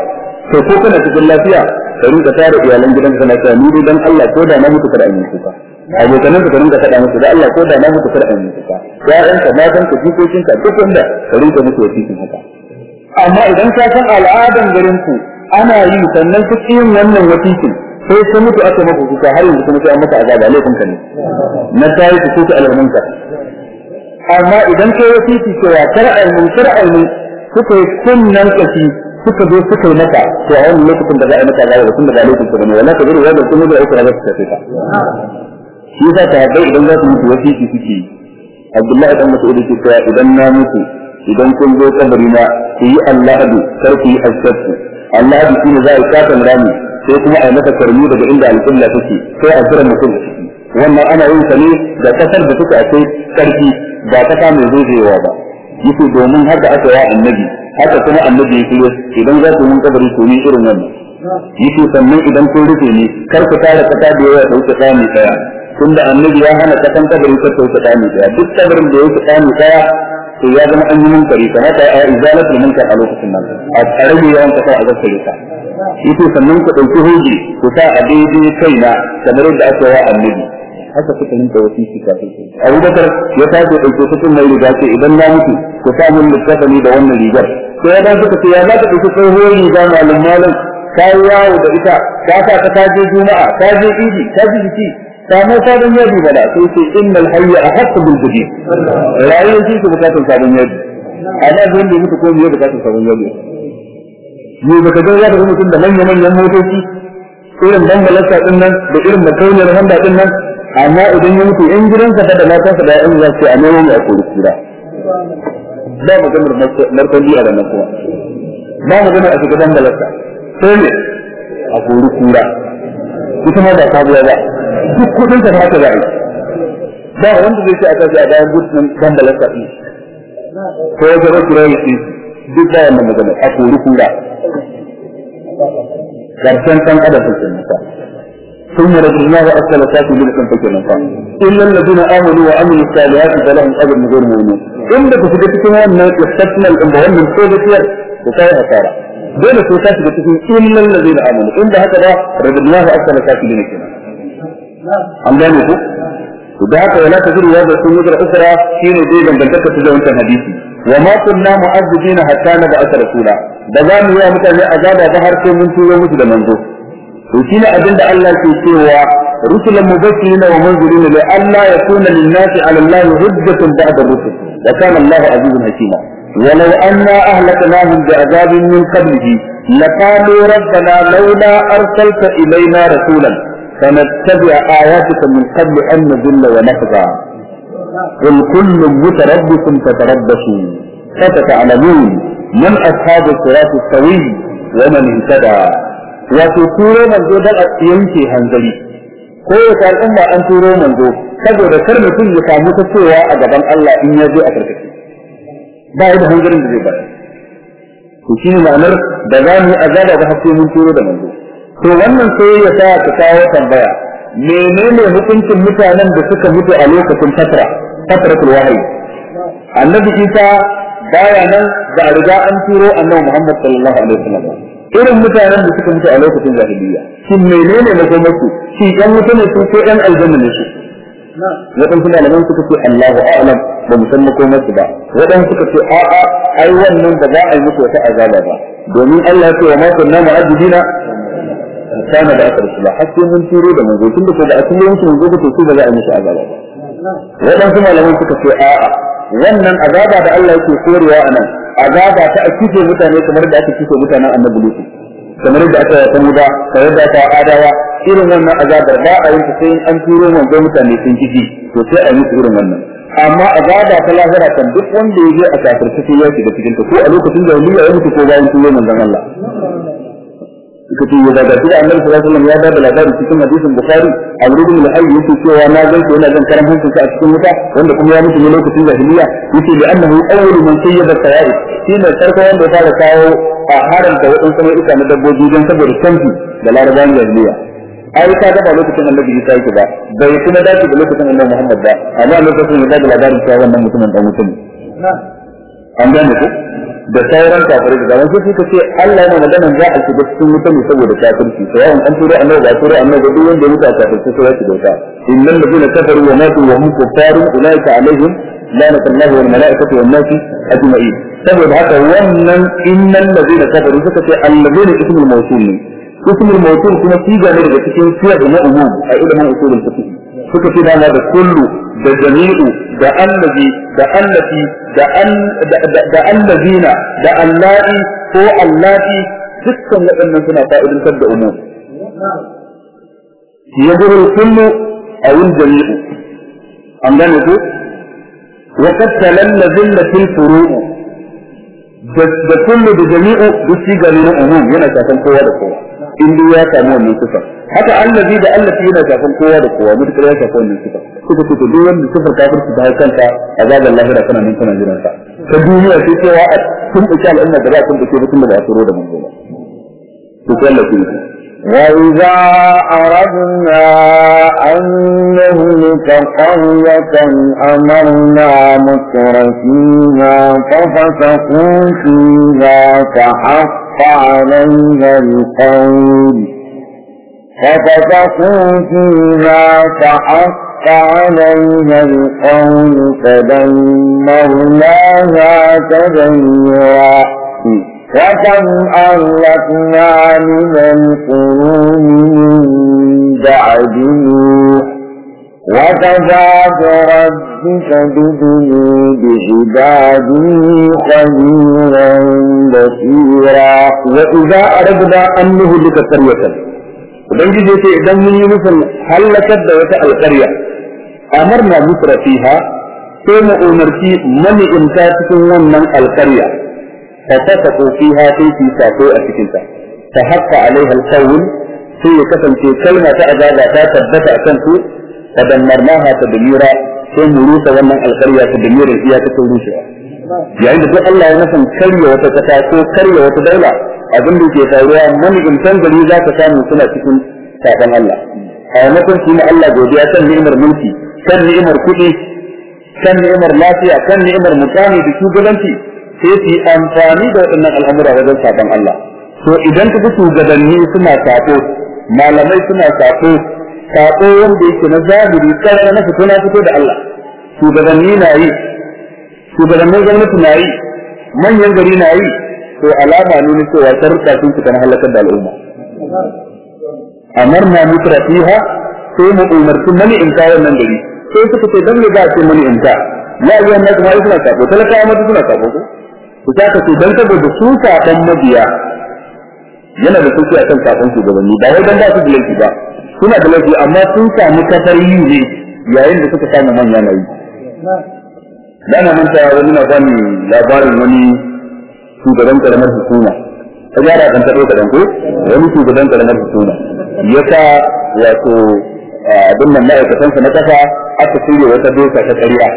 [SPEAKER 1] to ko kana cikin lafiya ka rinka tare iyalan gidan kana ta ni dan Allah ko da na mutu kada yi kuka. Abokanan ka rinka faɗa musu da Allah ko da na mutu kada yi kuka. Ya'yan ka matan ka jikokin ka duk wanda ka rinka musu wasikin haka. Amma idan ka san al'adan garin ku ana yi sannan ku yin wannan wasikin sai ka mutu aka maka kuka har yanzu kuma sai an maka azaba laifin ka ne. Na tayi ku kuka al'amunka amma idan kai wasiki cewa kar a mun kar a mun suka yi kunnan kashi suka zo suka yi maka to a wannan lokacin da za a yi maka azaba da ba lokacin ka ba ne. Wala ka bari wanda kuma da ukra za su tafi ka. Shi yasa ta habbai idan za su mutu wasiki suke Abdullahi dan Mas'ud ke cewa idan na mutu idan kun zo kabari ku yi Allahadu kar ku yi asabtu Allahadu shine za a yi kafin rami. Sai kuma a masa karmi daga inda alƙibla take sai a jira mutum da ciki. Wannan ana yin sa ne da ƙasar da take akwai ƙarfi ba kasa mai zaizayewa ba. Yake domin haka aka ya annabi haka kuma annabi ya kiro idan za ku mun kabari to ni irin wannan. Yake sannan idan kun rufe ni kar ku tara kasa da yawa da wuce tsami ɗaya tunda annabi ya hana kasan kabari ta wuce tsami ɗaya duk kabarin da ya wuce tsami ɗaya to ya zama an yi munkari kamata a izalatul munkar a lokacin nan. A rage yawan kasa a zaskare ta yake sannan ku ɗauki hoji ku sa a daidai kaina kamar yadda aka wa annabi. Haka suka rinka wasiki kafin su Abu Bakar ya tashi ɗauke cikin mai riga ce idan na mutu ku sa mun littafani da wannan rigar. Sai ya dace ka ce ya za ka ɗauki tsohuwar riga malum malam? Ka yi yawo da ita ka sa ka je juma'a ka je idi ka ji jiki samu sabon yadi bala sai ce innal hayya ahqqu bil jadid. Rayuwar shi ke buƙatar sabon yadi. Amma zan da mutu ko me buƙatar sabon yadi? Ne baka ga ya da mutum da manyan manyan motoci irin dangalarsa ɗin nan da irin makauniyar handa ɗin nan amma idan ya mutu in gidansa da matansa da ya'yan za su a nemo mai a kori kura ba maganar martani a ranar kuma. Ba maganar a shiga dangalarsa sai ne a kori kura. Ita ma ba sabuwa ba. duk kudin da haka zai ba wanda zai ci a kai a bayan gudun dandalin kafi ko ya zama kira yake duk bayan nan magana a kori kura garcen kan adam su cin nasa ثم رضي الله عنك لساتي بلك انت إلا الذين آمنوا وعملوا الصالحات فلهم أجر غير مؤمن. إن لك في ذلك أن يستثنى الأمرين من سوء الخير وسوء الخير. بين سوء الخير إلا الذين آمنوا. إن هكذا رضي الله عنك لساتي بلك انت an gane ku to da haka wala tajiru wa sun yi ukra shine dai dangantaka ta da wannan hadisi wa ma kunna mu'azzibina hatta nab'atha rasula da za mu yi mutane azaba ba har sai mun turo musu da manzo to shine abinda Allah ke cewa rusulan mubashirin wa munzirin li alla yakuna lin-nasi 'ala Allah hujjatun ba'da rusul wa kana Allah 'azizun hakima ولو أنا أهلكناهم بعذاب من قبله لقالوا ربنا لولا أرسلت إلينا رسولا فنتبع آياتك من قبل أن نذل ونخزى قل كل متربص فتربصوا فتتعلمون من أصحاب الصراط السوي ومن اهتدى وتكون من ذو دل ينكي هنزلي kowace al'umma an turo manzo saboda kar mutum ya samu ta cewa a gaban Allah in ya zo a karkace ba ya da hanzarin da zai bayar to shi ne ma'anar da za mu azaba ba har sai mun turo da manzo to wannan sai sa ka kawo tambaya menene hukuncin mutanen da suka mutu a lokacin fatra fatratul wahyi? Annabi isa baya nan da riga an turo annabi muhammad sallallahu alaihi wasallam. Irin mutanen da suka mutu a lokacin jahiliya shin menene makomarsu? Shi ɗan mutu ne su ko ɗan aljanna ne su? Waɗansu malaman suka ce Allahu a'lam ba mu san makomarsu ba. Waɗansu suka ce a'a ai wannan ba za a yi musu wata azaba ba. Domin Allah ya ce wa ma kunna mu'addibina kana da aka rasula har sai mun turo da manzo tunda ko da a cikin yankin manzo ko su ba za a musu azaba ba. Waɗansu malaman suka ce a'a wannan azaba da Allah yake korewa a nan azaba ta a mutane kamar da aka kife mutanen annabi Lutu kamar da aka yi samuda kamar da aka adawa irin wannan azabar ba a yi ta sai an turo manzo mutane sun kiji to sai a yi irin wannan. Amma azaba ta lahira kan duk wanda ya je a kafirce sai ya shiga cikin ta ko a lokacin da waliya ya mutu ko bayan turo manzon Allah. Suka ce ya daga da annabi sallallahu alaihi wasallam ya ba da labari cikin hadisin bukhari a wurin da hayy yake cewa na gan shi yana zan karan hancin sa a cikin wuta wanda kuma ya mutu ne lokacin jahiliya. Yake da annahu awwalu man sayyada sawa'i shi ne farko wanda ya fara kawo a haranta waɗansu nau'ika na dabbobi don saboda canfi da larabawan jahiliya. Ai ka ga ba lokacin annabi Isa yake ba bai kuma dace da lokacin annabi Muhammad ba amma lokacin ya da labarin cewa wannan mutumin dan mutum an gane ku da sauran kafirai da zaman suka ce Allah yana magana za a shiga cikin wuta ne saboda kafirci to yawan an turo annabi ba turo annabi duk wanda ya mutu a kafirci sai ya shiga wuta innal ladina kafaru wa matu wa hum kuffarun ulaika alaihim lanatullahi wal malaikati wan nasi ajma'in saboda haka wannan innal ladina kafaru suka ce alladina ismul mawsul ne ismul mawsul kuma siga ne daga cikin siyar na umum a ilimin usulul fiqh suka ce dama da kullu da jami'u da allazi da allati da allazina da allati ko allati dukkan waɗannan suna fa'idantar da umum. Yadurul kullu aw jami'u. An gane ku? Wa qad talalla furu' da kullu da jami'u duk ne na umum yana shafan kowa da kowa. in dai ya samu wannan sifar haka allazi da allati yana shafan kowa da kowa mutakar ya shafa wannan sifar kuka ce duk wanda sifar kafirci da kanta azaban lahira kana nan kana jiran sa ta duniya sai cewa a kun ɗauki al'umma da za a kun ɗauke mutum da ba a turo da manzo ba to sai Allah ya
[SPEAKER 2] وإذا أردنا أن نهلك قرية أمرنا متر فيها ففسقوا فيها فحق عليها القول. ففسقوا فيها فحق عليها القول فدمرناها تدميرا. وكم أهلكنا من القرون من بعد نوح. وكفى ربك بذنوب عباده خبيرا بصيرا.
[SPEAKER 1] وإذا أردنا أن نهلك قرية وبنجي جيتي إذن من يونس هلكت دوت القرية؟ أمرنا مصر فيها ثم أمرتي من إنتاتكم ومن القرية. فتتقوا فيها في تيسا في أسكتا فحق عليها القول في كفن في كلمة أذا لا تثبت فدمرناها تدميرا. Sai mu rusa wannan alƙarya ta damira iya ta rushewa yayin da duk Allah ya nufin karya wata kasa ko karya wata daula abin da ke faruwa mani'imtan gari za ka samu suna cikin saɓon Allah. A yamakon shi Allah godiya kan ni'imar mulki kan ni'imar kuɗi kan ni'imar lafiya kan ni'imar mutane da shugabanci sai su yi amfani da waɗannan al'amura wajen sabon Allah. To idan ka fi shugabanni suna sako malamai suna sako sako wanda yake na zahiri karara na fito na fito da Allah. Shugabanni na yi shugabannin gwamnati na yi manyan gari na yi to alama ne na cewa sharuɗa sun fita na halakar da al'umma. Amarna mutra fiha sai mu umarci mani in ta wannan gari. Sai suka ce dan me za a ce mani in ta ya yi wannan kuma ai suna sako talakawa ma suna sako ko? Ku ta ka ce dan saboda su saƙon mabiya yana da sauƙi akan saƙon shugabanni. Ba wai dan ba su da ba. Suna da laifi amma sun samu kafar yi ne yayin da suka samu manya na yi. Da na manta wani na bani labarin wani shugaban karamar hukuma. Ta gyara kan taɓo kaɗan ko? Wani shugaban karamar hukuma. Ya sa wato abin nan ma'aikatansa na ƙasa aka shirya wata doka ta ƙarya.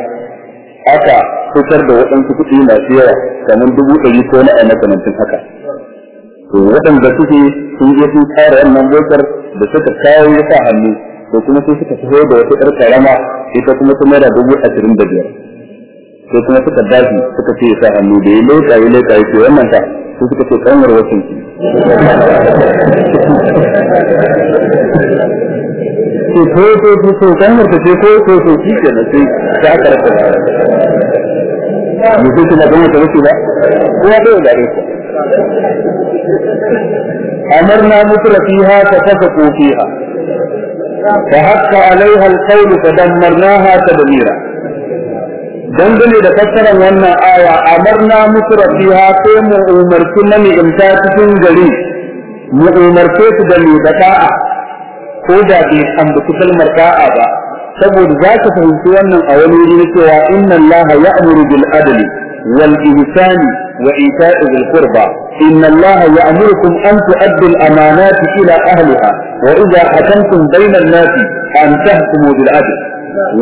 [SPEAKER 1] Aka fitar da waɗansu kuɗi masu yawa kamar dubu ɗari ko na makamancin haka. Waɗanda suke sun je sun tsara wannan dokar da suka kawo ya sa hannu to kuma sai suka fito da wata ƴar karama ita kuma ta naira dubu ashirin da biyar. Sai kuma suka dafi suka ce ya sa hannu da ya leƙa ya leƙa ya ce wannan ta sai suka ce kanwar wasan ki. Ce ko ko ko ko kanwar ta ce ko ko ko ki ke da sai ta aka rasa mutum kuma kan wata wasu ba. Kowa bai da rai أمرنا متر فيها ففسقوا فيها فحق عليها القول فدمرناها تدميرا dangane da fassarar wannan aya amarna mutura fiha sai mu umarci mani imta cikin gari mu umarce su da mai da ta'a ko da bai ambaci kalmar ta'a ba saboda za ka fahimci wannan a wani wuri cewa inna allaha ya'muru bil adli wal ihsani inna allaha ya'murukum an tu'addu al amanati ila ahliha wa idha hakamtum bayna an-nasi an tahkumu bil adl.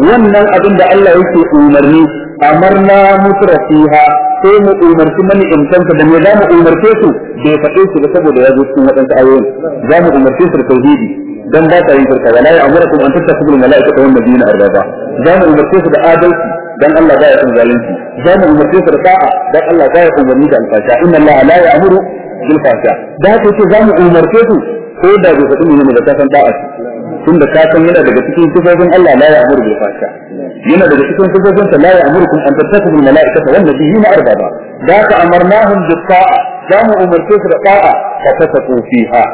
[SPEAKER 1] Wannan abin da Allah yake umarni amarna mutra fiha sai mu umarci mani imtanta da me za mu umarce su? Bai faɗe su ba saboda ya zo cikin waɗansu ayoyin. Za mu umarce su da tauhidi. Dan ba ta yin shirka wala ya amurakum an tattakhudul malaikata wan nabiyina arbaba za mu umarce su da adalci dan Allah ba ya san zalunci za mu umarce su da ta'a dan Allah ba ya umarni da alfasha inna Allah la ya'muru bil fasha da haka ce za mu umarce su ko da bai faɗi ne da ka san ta'a tunda ka san yana daga cikin sifofin Allah la ya'muru bil fasha yana daga cikin sifofin sa la ya'murukum an tattakhudul malaikata wan nabiyina arbaba da haka amarnahum bis ta'a za mu umarce su da ta'a fa fasaqu fiha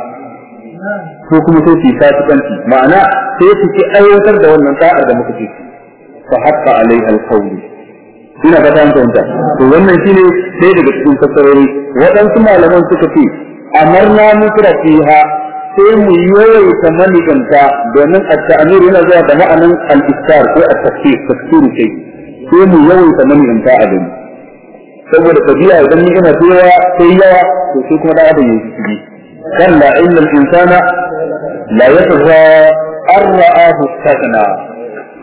[SPEAKER 1] ko kuma sai su yi fasikanci. Ma'ana sai su ki aiwatar da wannan sa'ar da muka ce. Fa haqqa alai alqawli ina ba ta to wannan shine sai daga cikin fassarori. Waɗansu malaman suka ce amarna mukra fiha sai mu yawaita maniganta domin at-ta'mir yana zuwa da ma'anan al-istar ko at-tafsir tafsir sai sai mu yawaita maniganta a gani. Saboda tabi'a idan ni ina yawa sai yawa to sai kuma da adam ya yi kalla inna al-insana la yadra an ra'ahu istaghna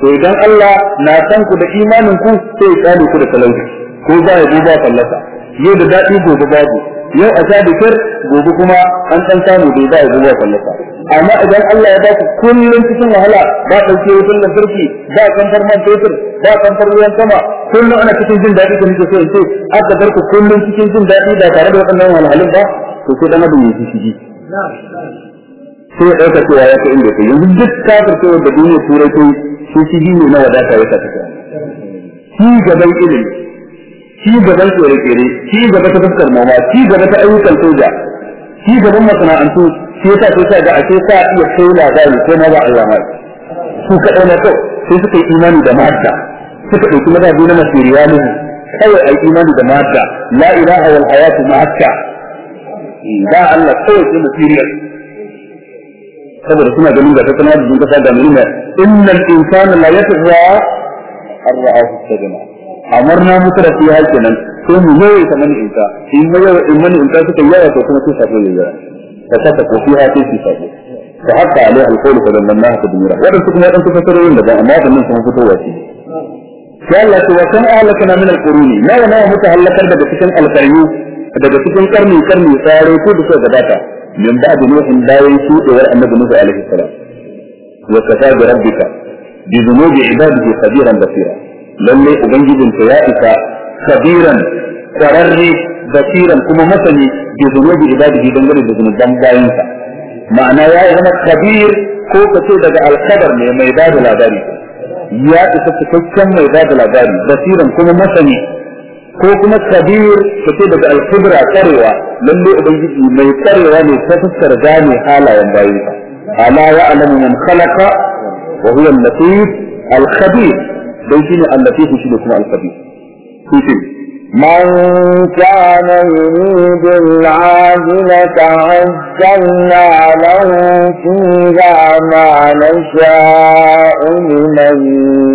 [SPEAKER 1] to idan Allah na san ku da imanin ku sai ya ku da talauci ko ba ya duba fallasa yau da daɗi gobe babu yau a sha kar gobe kuma an san samu bai ba ya duba fallasa amma idan Allah ya ba ku kullum cikin wahala ba ɗauke wutar lantarki ba kamfar man fetur ba kamfar ruwan sama kullum ana cikin jin daɗi da nake so in ce aka bar ku kullum cikin jin daɗi ba tare da waɗannan wahalhalun ba to sai dan adam ya ji shi sai ya ɗauka cewa ya kai inda kai. Yanzu duk kafir cewa da duniya turai kai shi shigi ne na wadata ya saka shi gaban ilimi shi gaban tsere-tsere shi gaba ta fuskar noma shi gaba ta ayyukan soja shi gaban masana'antu shi yasa sai sa ga ashe sa iya kai labari ko ma ba Allah ma su kaɗai na kawai sai suka yi imani da madda suka ɗauki madadi na materialism kawai ai imani da madda la ilaha wal hayatu ma'akka ba Allah kawai sai material saboda suna ganin da tattalin arzikin kasa da ne innal insana la yatgha ar-ra'ahu sajana amarna mutra fi halkenan sai mu yayi ta mani insa in mai yawa in mani insa suka yawa to kuma sai sako yayi fa saka ko fi hati fi sako fa hatta alai al-qawl fa lamma ta dumira wadan kuma wadan kuma fasarorin da amma wannan sun fito wace sai Allah ya wa kan ahlakana min al-quruni nawa nawa muka halakar daga cikin alqarni daga cikin karni karni tsare ko da suka gabata من بعد نوح باوي سوء ولا النبي نوح عليه السلام. وكفى بربك بذنوب عباده خبيرا بصيرا. لله أبنجد فيائك خبيرا قرر بصيرا كما مثلي بذنوب عباده بنجد بذنوب يُنْفَعُ. معنى يا إغنى خبير كو تسيد على الخبر من عباد الأداري يا إسا تكتم عباد الأداري بصيرا كما مثلي ko kuma kabir kace daga alkibra tsarewa lalle ubangiji mai tsarewa ne ta fuskar gane halayen bayansa ala ya'lamu man khalaqa wa huwa al-latif al-khabir dai shine al-latif shine kuma al-khabir
[SPEAKER 2] من كان يريد العاجلة عجلنا له فيها ما نشاء لمن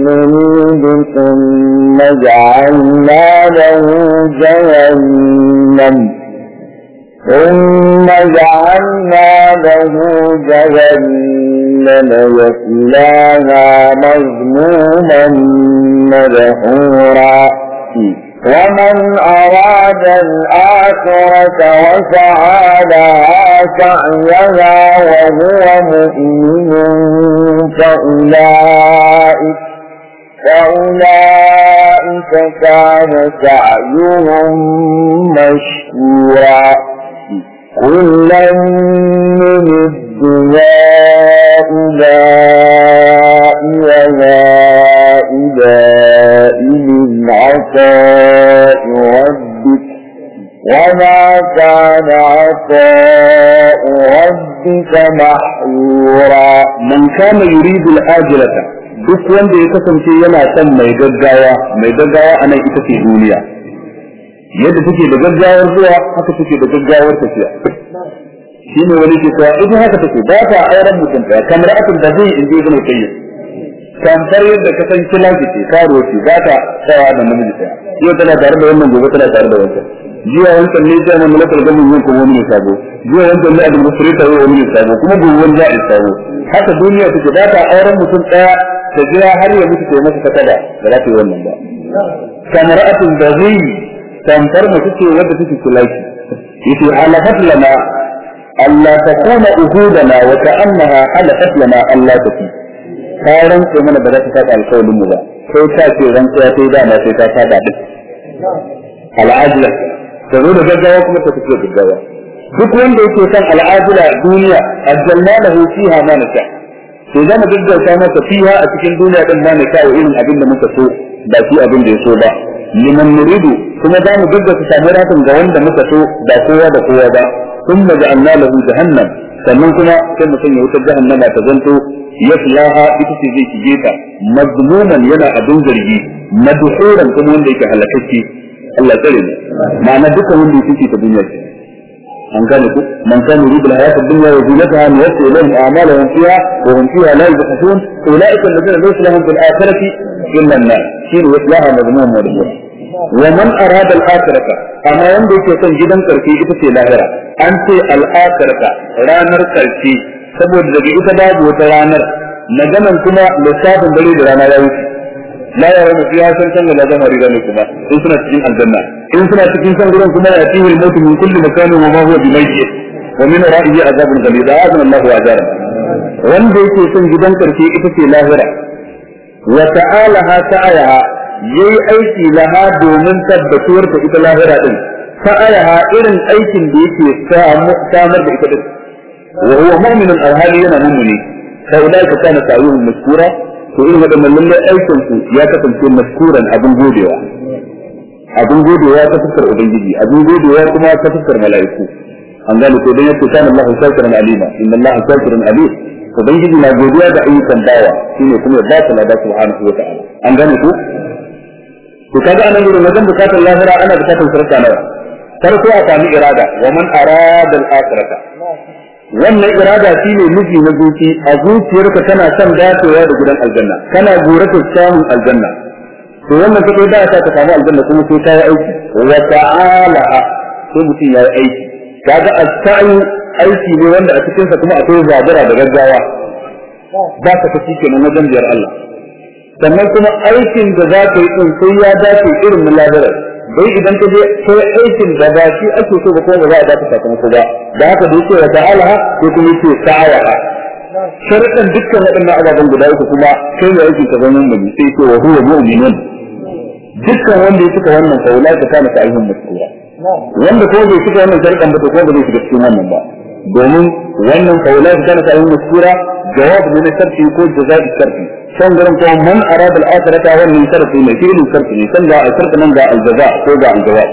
[SPEAKER 2] نريد ثم جعلنا له جهنم. ثم جعلنا له جهنم يصلاها مذموما مدحورا. ومن أراد الآخرة وسعى لها سعيها وهو مؤمن فأولئك فأولئك كان سعيهم مشكورا. كلا نمد هؤلاء عطاء ربك وما كان عطاء ربك محظورا
[SPEAKER 1] من كان يريد الآجلة duk wanda ya kasance yana son mai gaggawa mai gaggawa a nan ita ce duniya yadda take da gaggawar zuwa haka take da gaggawar tafiya shi ne wani ke cewa idan haka take ba ta auren mutum kamar akin da zai in je gina kai kamfar yadda ka san kila ce karo ce ba ta tsawa da namiji ɗaya. Yau tana tare da wannan gobe tana tare da wancan. Jiya wancan ne sai mun mulkar gamin yin kuma wani sabo. Jiya wancan ne a da musulunta yau wani sabo kuma gobe wani za'i sabo. Haka duniya take ba ta auren mutum ɗaya ta jira har ya mutu ta masa kasada da za ta yi wannan ba. Kamar da zai tamfar mace ce wadda take kulaki ya ce halafat lana alla takuna uhudana wa ka'annaha halafat lana alla tafi ka rantsa mana ba za ta saba alƙawarin mu ba sai ta ce rantsuwa sai da sai ta saba din al'ajila ta zo da gaggawa kuma ta tafi gaggawa duk wanda yake son al'ajila duniya ajjalna lahu fiha ma nasha to za mu gaggauta masa fiha a cikin duniya din ma nasha wa irin abin da muka so ba shi abin da ya so ba liman nuridu kuma za mu gaggauta samu ratin ga wanda muka so ba kowa da kowa ba ثم جعلنا له جهنم sannan kuma sai mutum ya wutar jahannama ta zanto yaslaha ita ce zai shige ta mazmuman yana abin zargi madhuran kuma wanda yake halakacce Allah tsare mu ma'ana duka wanda yake ta duniya ce an gane ku man kana yuridu al-hayata ad-dunya wa zinataha nuwaffi ilayhim a'malahum fiha wa hum fiha la yubkhasun ulaika alladhina laysa lahum fil akhirati illa an-nar shine yaslaha mazmuman madhuran wa man arada al-akhirata amma wanda yake son gidan karfi ita ce lahira an ce al-akhirata ranar karfi saboda daga ita babu wata ranar. Maganan kuma lissafin dare da rana ya wuce. La ya rabu fiya san san da zama riga ne kuma in suna cikin aljanna. In suna cikin san gurin kuma ya tihi al-maut min kulli makanin wa ma bi mayyit wa min ra'ihi azabun ghalid azan Allah wa ajara wanda yake son gidan ƙarfi ita ce lahira. Wa ta'alaha ta'ayaha yayi aiki laha domin tabbatuwar ta ita lahira din. Fa'alaha irin aikin da yake samar da ita din. وهو مؤمن الأرهاب لنا مؤمني. فأولئك كان تعويهم مذكورا فإن هذا من لله أي سلطة تكن في مذكورا أبن جوديوا أبن جوديوا تفكر أبن جدي أبن جوديوا كما تفكر ملائكو. أن قالوا كبين كان الله سلطة أليمة إن الله سلطة أليم فبين جدي ما جوديوا دعيه كان داوا إن يكون يباك الأداء سبحانه وتعالى. أن قالوا فكذا أنا يقول مجم بكات الله فلا أنا بكات الفرسة نوع تركوا أتامي إرادة. ومن أراد الآخرة. Wannan irada shine nufi na zuci a zuciyarka tana son dacewa da gidan aljanna kana guratar samun aljanna to wannan kake da ta samu aljanna kuma sai kai aiki wa ta'ala sai mutum yayi aiki kaga as-sa'i aiki ne wanda a cikin sa kuma akwai zabura da gaggawa ba ka kaci kenan wajen biyar Allah sannan kuma aikin da za ka yi din sai ya dace irin na lahirar dai idan ka je sai aikin da ba shi ake so ba kuma ba za a baka sakamako ba. Da haka da yake wa ta'ala ko kuma yake sa'awa sharaɗin dukkan waɗannan ababen guda uku kuma kai ne aikin ka zaman mai sai ce wa huwa mu'minun. Dukkan wanda ya cika wannan fa ta kana sa'ihun maskura wanda ko bai cika wannan sarkan ba to ko ba zai shiga cikin wannan ba. Domin wannan fa wala ta kana sa'ihun maskura jawab ne na sharti ko jaza'i sharti san gurin ko man arada al-akhirata wannan sharti ne fi'il sharti ne san ga sharti nan ga al-jaza ko ga al-jawab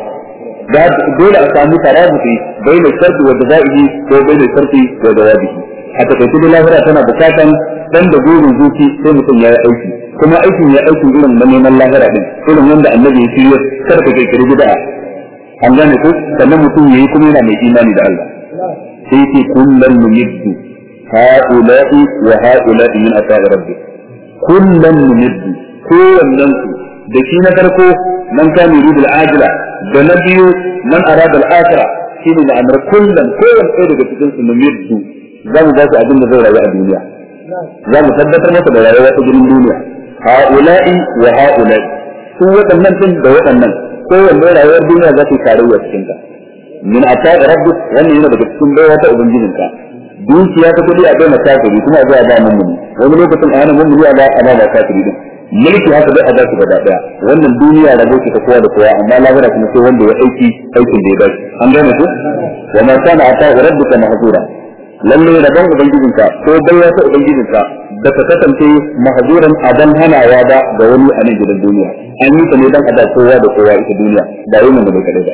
[SPEAKER 1] da dole a samu tarabuti bayin sharti wa jaza'ihi ko bayin sharti wa jawabihi a takaice da lahira tana bukatan dan da gurin zuci sai mutum ya yi aiki kuma aikin ya aikin irin na neman lahira din irin wanda annabi ya kar ka kai kiri bid'a an gane ko sannan mutum yayi kuma yana mai imani da Allah sai yake kullun numiddu ha'ula'i wa ha'ula'i min ata'i rabbik kullun numiddu kowannen su da shi na farko man kana yuridu al-ajila da na biyu man arada al-akhirah shine da amr kullun kowanne ɗaya daga cikin su numiddu za mu ba su abin da zai rayu a duniya za mu tabbatar masa da rayuwa ta gidan duniya ha'ula'i wa ha'ula'i su waɗannan din da waɗannan kowanne rayuwar duniya za ta yi tarayya cikin ta min ata da rabbik wannan yana daga cikin baiwa ta ubangijinka. Dukiya ta kuɗi a bai kafiri kuma a zai ba mummuni wani lokacin a hana mummuni a ba a ba kafiri mulki haka dai a ba su gaba ɗaya. Wannan duniya da boki ta kowa da kowa amma lahira kuma sai wanda ya aiki aikin da ya dace an gane ku? Wa ma kana ata rabbika mahzura lalle rabon ubangijinka ko baiwa ta ubangijinka da ta kasance mahzuran adan hanawa ba ga wani a nan gidan duniya. An yi ta ne dan ada kowa da kowa ita duniya ba yi mun da kadai ba.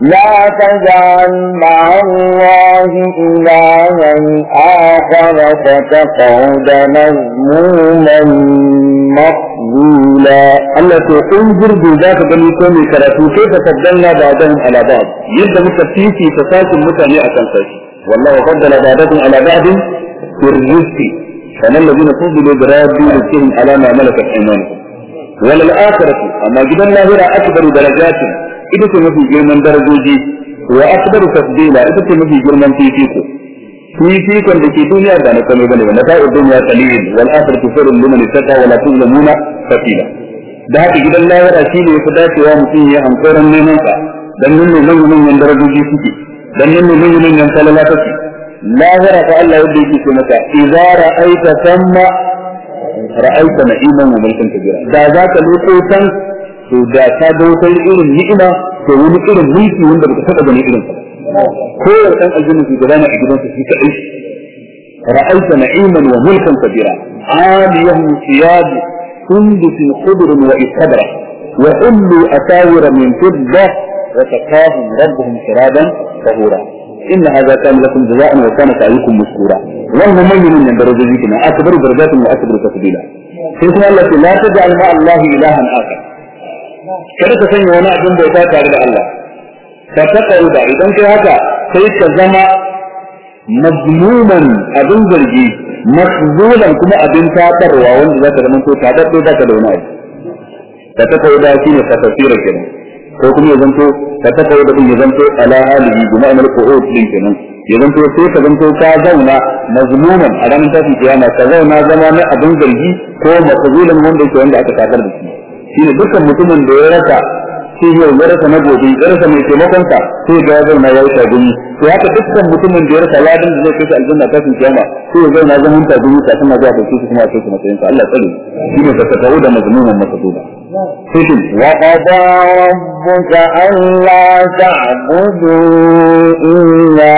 [SPEAKER 2] لا تجعل مع الله إلها آخر فتقعد مذموما مخذولا
[SPEAKER 1] التي انظر بذات بني كوني كراتو كيف فضلنا بعضهم على بعض؟ يبدأ متفيتي تساس المتعني أكن والله فضل بعضهم على بعض في الرزق. فمن الذين فضلوا برادوا رزقهم على ما ملكت أيمانهم. وللآخرة أما جدا الله أكبر درجات ita ce mafi girman darajoji wa akbaru tafdila ita ce mafi girman fifiko. Fifikon da ke duniya ba na kame ba ne ba na ta'ud dunya qalil wal akhiratu khairun liman ittaqa wa la tuzlamuna fatila da haka gidan lahira shine yafi dacewa mutum ya hankoran neman sa. Dan nan ne manyan manyan darajoji suke dan nan ne manyan manyan salala take lahira fa Allah yadda yake ce maka idza ra'aita thamma ra'aita na'iman wa mulkan kabira. Da za ka leko san to da ga wata irin ni'ima to wani irin mulki wanda baka taba irin ko dan aljanna ki رأيت نعيما وملكا كبيرا عاليهم ثياب سندس خضر وإستبرق وحلوا أساور من فضة وسقاهم ربهم شرابا طهورا إن هذا كان لكم جزاء وكان سعيكم مشكورا والله من من درجتنا أكبر درجات وأكبر تفضيلا في الله لا تجعل مع الله إلها آخر kada ka sanya wani abin bauta tare da Allah. Ka taka da idan kai haka sai ka zama mazmuman abin zargi maszulan kuma abin tatarwa wanda za ka zama to ta daddo da ka da wani abu. Ka taka da shi ne ka tafsira kenan. Ko kuma ya zanto ka taka da din ya zanto ala halihi bi ma'anar qu'ud din kenan. Ya zanto sai ka zanto ka zauna mazmuman a ranar tashin kiyama ka zauna zama na abin zargi ko maszulan wanda yake wanda aka takar da shi. shine dukkan mutumin da ya rasa shi ne ya rasa na gobe ya rasa mai taimakonsa sai ga zauna ya wuce gumi to haka dukkan mutumin da ya rasa ladin da zai kai aljanna ta kafin kiyama sai ya zauna zaman ta gumi kafin ma za ta shi kuma a kai shi matsayin sa Allah tsare shi ne ka ta da mazmunan masaduda sai
[SPEAKER 2] wa qada rabbuka alla ta'budu illa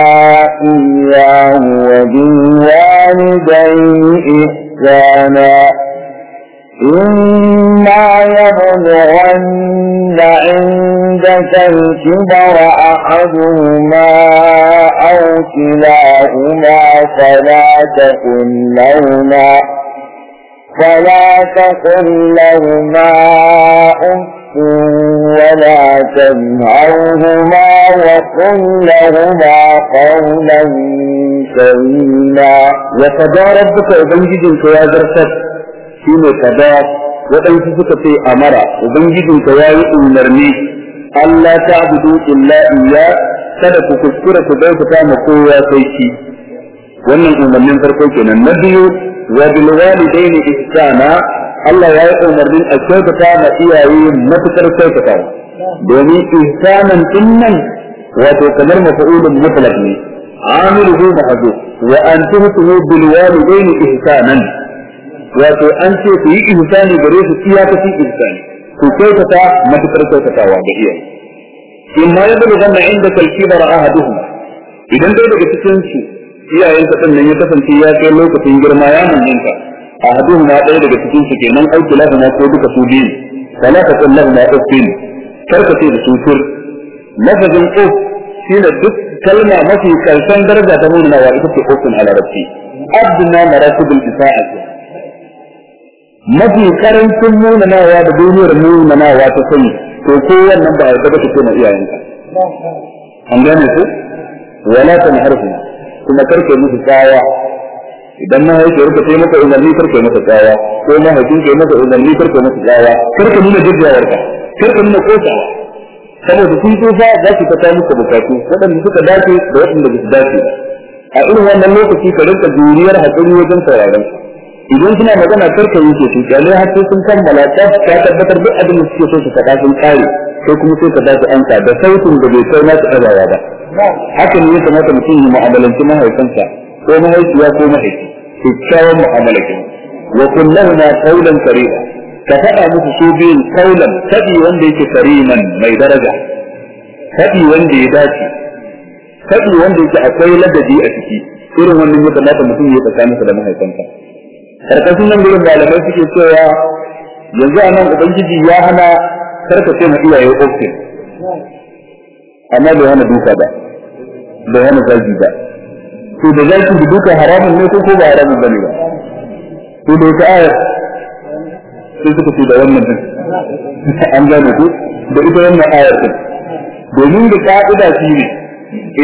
[SPEAKER 2] iyyahu wa bil walidayni ihsana. إما يبلغن عندك الكبر أحدهما أو كلاهما فلا تقل لهما فلا تقل لهما أف ولا تنهرهما وقل لهما قولا كريما
[SPEAKER 1] وقضى ربك أبنجد يا زرتك shi ne kaza. Waɗansu suka ce amara ubangijinka ya yi umarni Allah ta abudu illa iya kada ku kuskura ku bauta ma kowa sai shi. Wannan umarnin farko kenan. Na biyu wa bil walidaini ihsana Allah ya yi umarnin a kyautata ma iyaye matuƙar kyautatawa. Domin ihsanan ɗin nan wato kamar mafa'ulun mutlaq ne. Amiluhu mahdu wa an tuhsinu bil walidayni ihsanan. Wato an ce ku yi ihsani gare su iya ta fi ihsani. Ku kyautata matuƙar kyautatawa ga iyaye. In ma yadda zanna inda kalkibar ahaduhum idan dai daga cikin su iyayenka ɗin nan ya kasance ya kai lokacin girma ya manyanta ahaduhum ma ɗaya daga cikin su kenan auki lahuma ko duka su biyu. Fala ta kun lahuma uffin kar ka ce da su tur. Lafazin uff shine duk kalma mafi ƙarshen daraja ta nuna wa ita ce uffin a larabci. Abduna maratibul isa'ati. Mafi ƙarancin munanawa da duniyar munanawa ta sani to ko wannan ba a yarda ba ta ce ma iyayenka. An gane ku? Wala ta harfu kuma karke musu tsawa. Idan mahaifiyar ka sai maka umarni karke masa tsawa. Ko mahaifin ka maka umarni karke masa tsawa. Karka nuna jirgiyar ka kar ka nuna kosawa saboda sun tsufa za su fata musu bukatu. Waɗanda suka dace da waɗanda ba su dace a irin wannan lokaci ka rinka juriyar haƙuri wajen sauraron idan suna magana kar ka yi su ƙyale har sai sun kammala ta ka tabbatar duk abin da suke so su faɗa sun kare sai kuma sai ka dace anka da sautin da bai kai nasu ɗagawa ba. Haka ne kamata mutum ya mu'amalanci mahaifansa ko mahaifiya ko mahaifi kyakkyawan mu'amala ke wa kullahuma qawlan karima ka faɗa musu su biyun qawlan faɗi wanda yake kariman mai daraja faɗi wanda ya dace faɗi wanda yake akwai ladabi a ciki irin wannan ya kamata mutum ya tsakaninsa da mahaifansa ƙarƙashin nan gurin malamai suke cewa yanzu a nan ubangiji ya hana karkace ma iyaye ofin amma bai hana duka ba bai hana zagi ba. To da zaki da duka haramun ne ko ba haramun ba ne ba? To da wata ayar sai suka ce da wannan din. An gane ku da ita wannan ayar din. Domin da ka'ida shi ne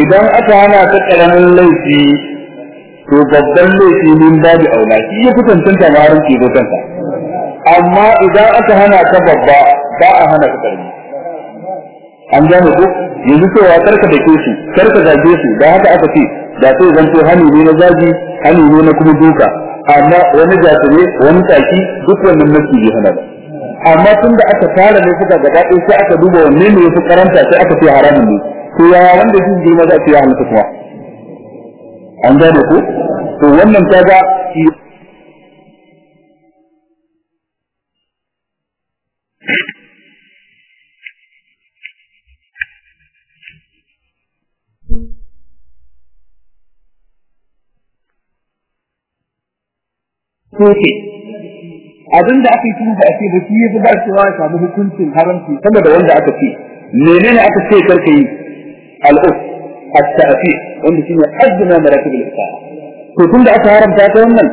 [SPEAKER 1] idan aka hana ka ƙaramin laifi to babban laifi min babu aula. Shi ya fi ma harin ke kanka amma idan aka hana ka babba ba a hana ka ƙarami. An gane ku yanzu cewa kar ka da su kar ka zage su da haka aka ce da sai zan to hani ne na zagi hani ne na kuma duka. Amma wani jasu ne wani taki duk wannan nasi bai hana amma tun da aka tara ne suka gaba ɗaya sai aka duba wanne ne yafi karanta sai aka ce haramun ne. To ya wanda shi girma za a ce ya kuma? An gane ku? To wannan ta ga soke abin da aka yi da ake da shi ya ba cewa ya samu hukuncin haramci sama da wanda aka ce. Menene aka ce kar ka yi? Al'uf. التأثير. وانه شيء أدنى مراكب الإساءة فكل أكا بتاعتهم من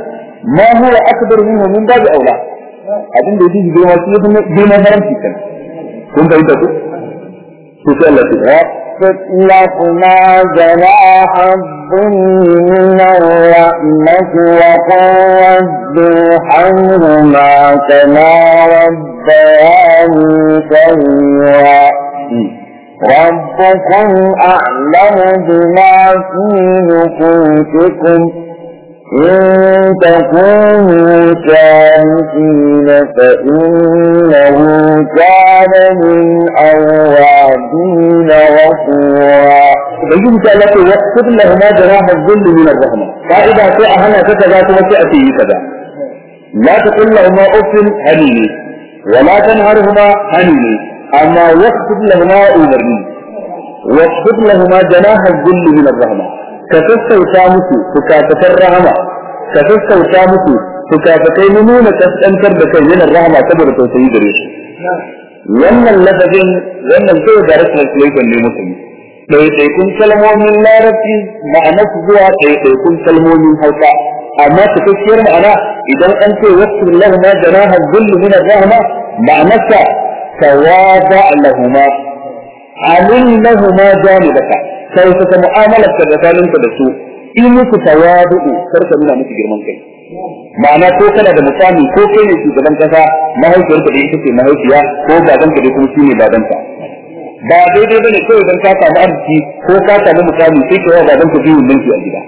[SPEAKER 1] ما هو أكبر منه من باب أولى؟ أبن دي دي دي واسية بما هرمتي كان كنت أنت تقول الله تعالى تطلق
[SPEAKER 2] ما جناح الظن من الرحمة وقل رب ارحمهما كما ربياني صغيرا ربكم أعلم بما في نفوسكم. إن تكونوا شاهدين فإنه كان من أوابين غفورا
[SPEAKER 1] بيجي تعالى يغفر لهما جناح الذل من الرحمة. فإذا شاء هنا كذا فيه كذا. لا تقل لهما أف هنيني ولا تنهرهما هنيني amma waqfid lahum umarni waqfid lahum janaha dhull min ar-rahma ka sassauta musu fukatatar rahama ka sassauta musu fukatai na nuna kaskantar da kai yana rahama saboda tausayi gare su wannan lafazin wannan ɗaiɗaikun kalmomin larabci ma'ana zuwa ɗaiɗaikun kalmomin hausa amma cikakkiyar ma'ana idan an ce wasu lahuma janaha zullu min rahma ma'anarsa tawada lahuma alim lahuma janibaka sai ka mu'amalar ka tsakaninka da su in musu tawadu'u kar ka nuna musu girman kai. Ma'ana ko kana da mukami ko kai ne shugaban kasa mahaifiyarka da ita ce mahaifiya ko babanka da kuma shine babanka. Ba daidai ba ne kawai dan ka samu arziki ko ka samu mukami sai ka yawa babanka biyun mulki a gida.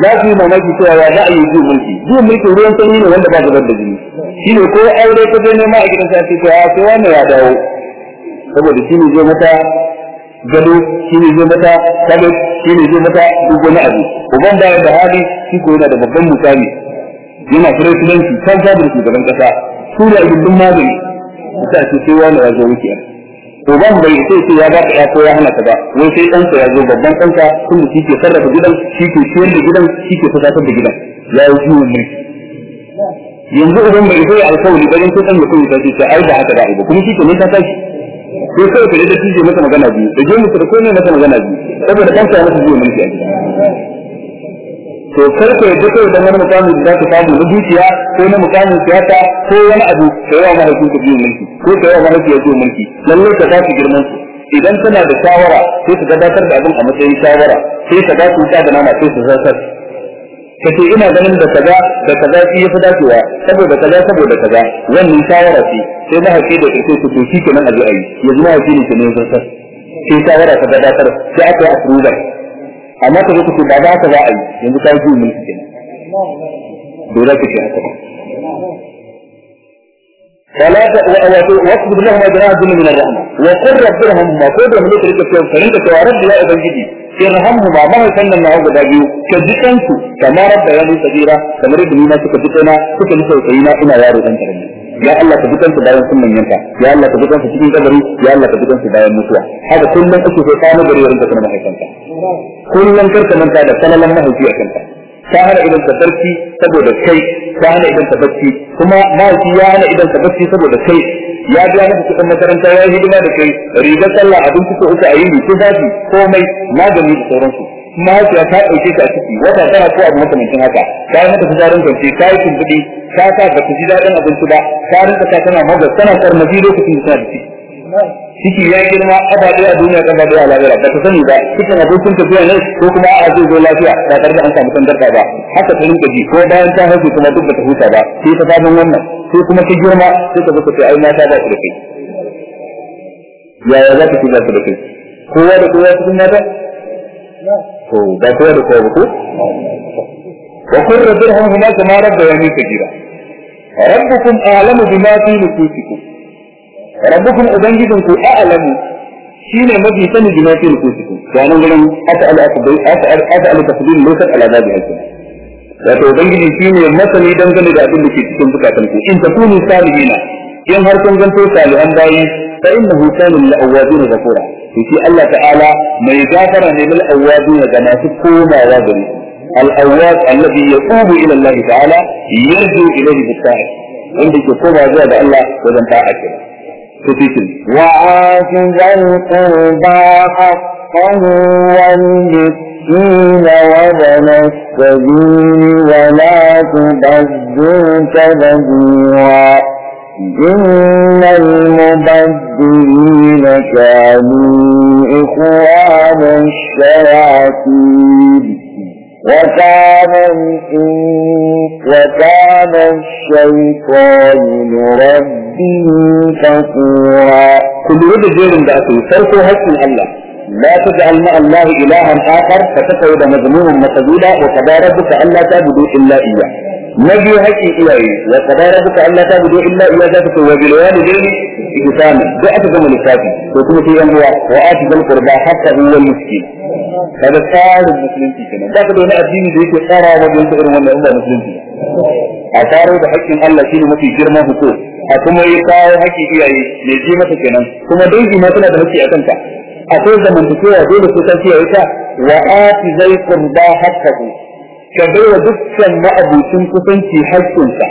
[SPEAKER 1] Za ku yi mamaki cewa ya za a yi juyin mulki. Juyin mulki ruwan sanyi ne wanda ba zubar da jini. Shi ne ko aure ka je nema a gidan sa ce to a sai wannan ya dawo? Saboda shi ne zai mata gado shi ne zai mata kado shi ne zai mata duk wani abu. Uban bayan da hali shi ko yana da babban mutane yana presidency kan sabon shugaban kasa. Su da gindin magani. Ta ce sai wani ya zo wuce. Uban bai sai ce ya baka ya ko ya hana ka ba wai sai ɗansa ya zo babban ɗansa kuma shi ke sarrafa gidan shi ke ciyar da gidan shi ke fasatar da gidan. Ya yi jiwon mulki yanzu uban bai sai alkawari bayan sai ɗan mutum ya ce ai da haka da ba kuma shi ke ne ta tashi. Sai kawai ka da tije masa magana biyu da je musu da komai masa magana biyu saboda kanka ya masa jiwon mulki a gida. To kar ka yadda kai dan wani mukamin da zaka samu na dukiya ko na mukamin siyasa ko wani abu ka yawa mahaifin ka biyu mulki ko ka yawa mahaifin biyu mulki lalle ka za su girman su idan tana da shawara sai ka gabatar da abin a matsayin shawara sai ka ga su da nama sai su zartar ka ce ina ganin da kaza da kaza shi ya fi dacewa saboda kaza saboda kaza. Wannan shawara ce sai mahaifi da kai ku to shi kenan a ji a yi. Yanzu mahaifi ne ke ne zartar sai shawara ka gabatar sai aka yi approval. amma ka zo ka ba za ka za a yi yanzu ka yi mulki kenan dole ka ce haka فلا واصبر لهم اجرها ذل من الرحمه وقل رب ارحمهما ko da mulki rike cewa farin da cewa rabbi ya ubangiji irhamhuma ma hay sannan na guda biyu ka jikan su kamar rabba ya ni sabira kamar da ni ma suka jike na suka ni sauƙayi na ina yaro dan karami ya Allah ka jikan su bayan sun manyanta ya Allah ka jikan su cikin kabari. Ya Allah ka jikan su bayan mutuwa. Haka kullum ake so ka na gari ka kana mahaifanka kullum kar ka manta da sanalan mahaifi a kanka. Ka hana idan ka barci saboda kai. Ka hana idan ka barci. Kuma mahaifi ya hana idan ka barci saboda kai. Ya biya maka kuɗin makaranta ya yi hidima da kai. Rigar sallah abinci ko uku a yi ko zafi komai magani da sauransu. Mahaifiya ta ɗauke ka a ciki. Wata tara ko abu makamancin haka. Ka yi mata fitarin kwanci ka yi tumbuɗi ka sa ba ta ji daɗin abinci ba. Ka rinka sa tana magar tana karmaji lokacin da tana da ciki. Ya girma aba a duniya ƙasa ɗaya a lahira. Ba ta sani ba cikin abokin tafiya ne ko kuma a zai zo lafiya ba tare da an samu tangarɗa ba. Haka ta rinka ji ko bayan ta haihu kuma duk ba ta huta ba. Sai ta sabon wannan sai kuma ta girma sai ta zo ta ce ai mata ba su da kai. Yaya za ta ci za su da kai? Kowa da kowa cikin mata? To ba kowa da kowa ba ko wa kun rabbirhum huma kama rabbayani kabira rabbukum a'lamu bima fi nufusikum rabbukum ubangijinku a'lamu shine mafi sani bima fi nufusikum to nan gurin as'al asbay as'al as'al tasbih lokacin ala babi hakim wato ubangiji shine masani dangane da abin da ke cikin zukatan ku in takunu salihina in har kun zanto salihan bayi fa innahu kana lil awwabin ghafura to shi Allah ta'ala mai gafara ne lil awwabin ga masu komawa gare al awwab alladhi yatubu ila Allah ta'ala yarju ilayhi bis wanda ke komawa zuwa ga Allah wajen ta'a kenan
[SPEAKER 2] وآت ذا القربى حقه والمسكين وابن السبيل ولا تبذر تبذيرا إن المبذرين كانوا إخوان الشياطين. وكان وكان الشيطان لربه كفورا
[SPEAKER 1] كل يد جير yi farko haƙƙin Allah لا تجعل مع الله إلها آخر. فتقعد مذموما مسجولا وقضى ربك ألا تعبدوا إلا إياه. نبي هكي إلهي وقضى ربك ألا تعبدوا إلا إياه ذاتك وبالوالدين إحسانا ذات زمن الكافي وكما في أمر وآت ذا القربى حتى هو المسكين هذا صار المسلمين كنا ذاك دون الدين ذيك صار وجل تغير من أمة مسلمين أثاروا بحق الله شيء ما في جرمه حقوق a kuma yi kawo haƙƙi iyaye mai ji mata kenan kuma dangi ma tana da haƙƙi a kanka akwai zamantakewa dole ko ta kiyaye ta wa ati zai qurba haqqahu ka bai wa dukkan ma'abucin kusanci haƙƙinsa.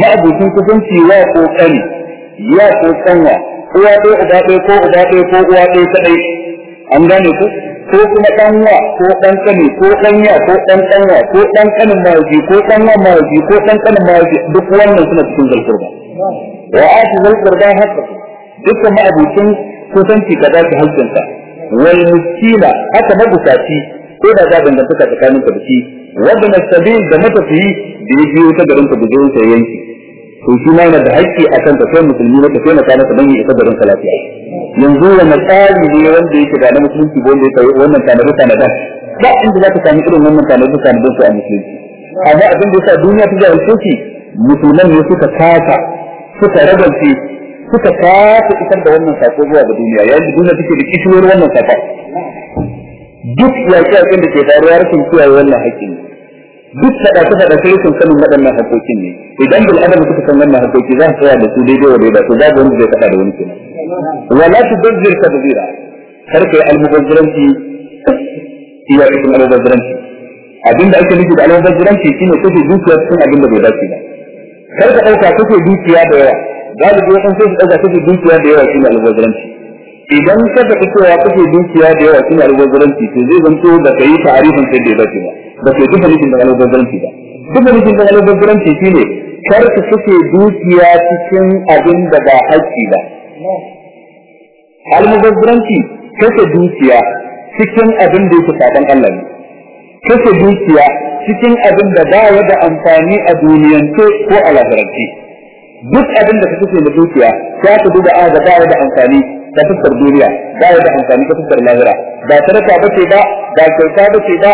[SPEAKER 1] Ma'abucin kusanci wa ƙoƙari ya ko kanwa uwa ɗaya uba ɗaya ko uba ɗaya ko uwa ɗaya kaɗai. An gane ku? Ko kuma ɗanwa ko ɗan kane ko ɗanya ko ɗan ɗanwa ko ɗan kanin mahaifi ko ɗanwa mahaifi ko ɗan kanin mahaifi duk wannan suna cikin zalkurba wa ati zalkurba haqqahu dukkan ma'abucin kusanci ka dace hakkinsa wal miskina haka mabukaci ko da za dangantaka tsakaninka da shi wadda sabil da matafiyi da ya biyo ta garin ka bujo ta yanki to shi ma yana da haƙƙi a kan kai musulmi na tafiya na kana dan ya isa garin ka lafiya. Yanzu wani tsari ne wanda yake da na musulunci wanda ya kai wannan tanadi tanadan ba inda za ka sami irin wannan tare da su a musulunci. Amma abin da yasa duniya ta jahilce shi musulman ne suka kasa suka ragance suka kasa isar da wannan sako zuwa ga duniya. Yayin da duniya take da kishiyar wannan sako duk yaƙe-yaƙen da ke faruwa rashin kiyaye wannan haƙƙin duk faɗace faɗace rashin sanin waɗannan haƙƙoƙin ne. Idan bil adam suka san wannan haƙƙoƙi za su tsaya da su daidai wa daidai to babu wanda zai faɗa da wani kenan. Wala tubazzir tadbira. Kar kai almubazziranci iya cikin almubazziranci abin da ake nufi da almubazziranci shine kace dukiya cikin abin da bai dace ba. Kar ka ɗauka kace dukiya da yawa. Galibi wasan sai su ɗauka kace dukiya da yawa shine almubazziranci idan ka tafi cewa kake dukiya da yawa shine almubazziranci to zai zanto da kai ta'arifin sai da ya ba ba ke duka nufin da almubazzaranci ba. Duka nufin da almubazzaranci shine kar ka kace dukiya cikin abin da ba haƙƙi ba. Almubazzaranci kace dukiya cikin abin da yake saban Allah ne. Kace dukiya cikin abin da ba ya da amfani a duniyance ko a lahirance. Duk abin da kake da dukiya sai ka duba a ga ba ya da amfani ta fuskar duniya ba ya da amfani ta fuskar lahira. Ba sadaka bace ba ba kyauta bace ba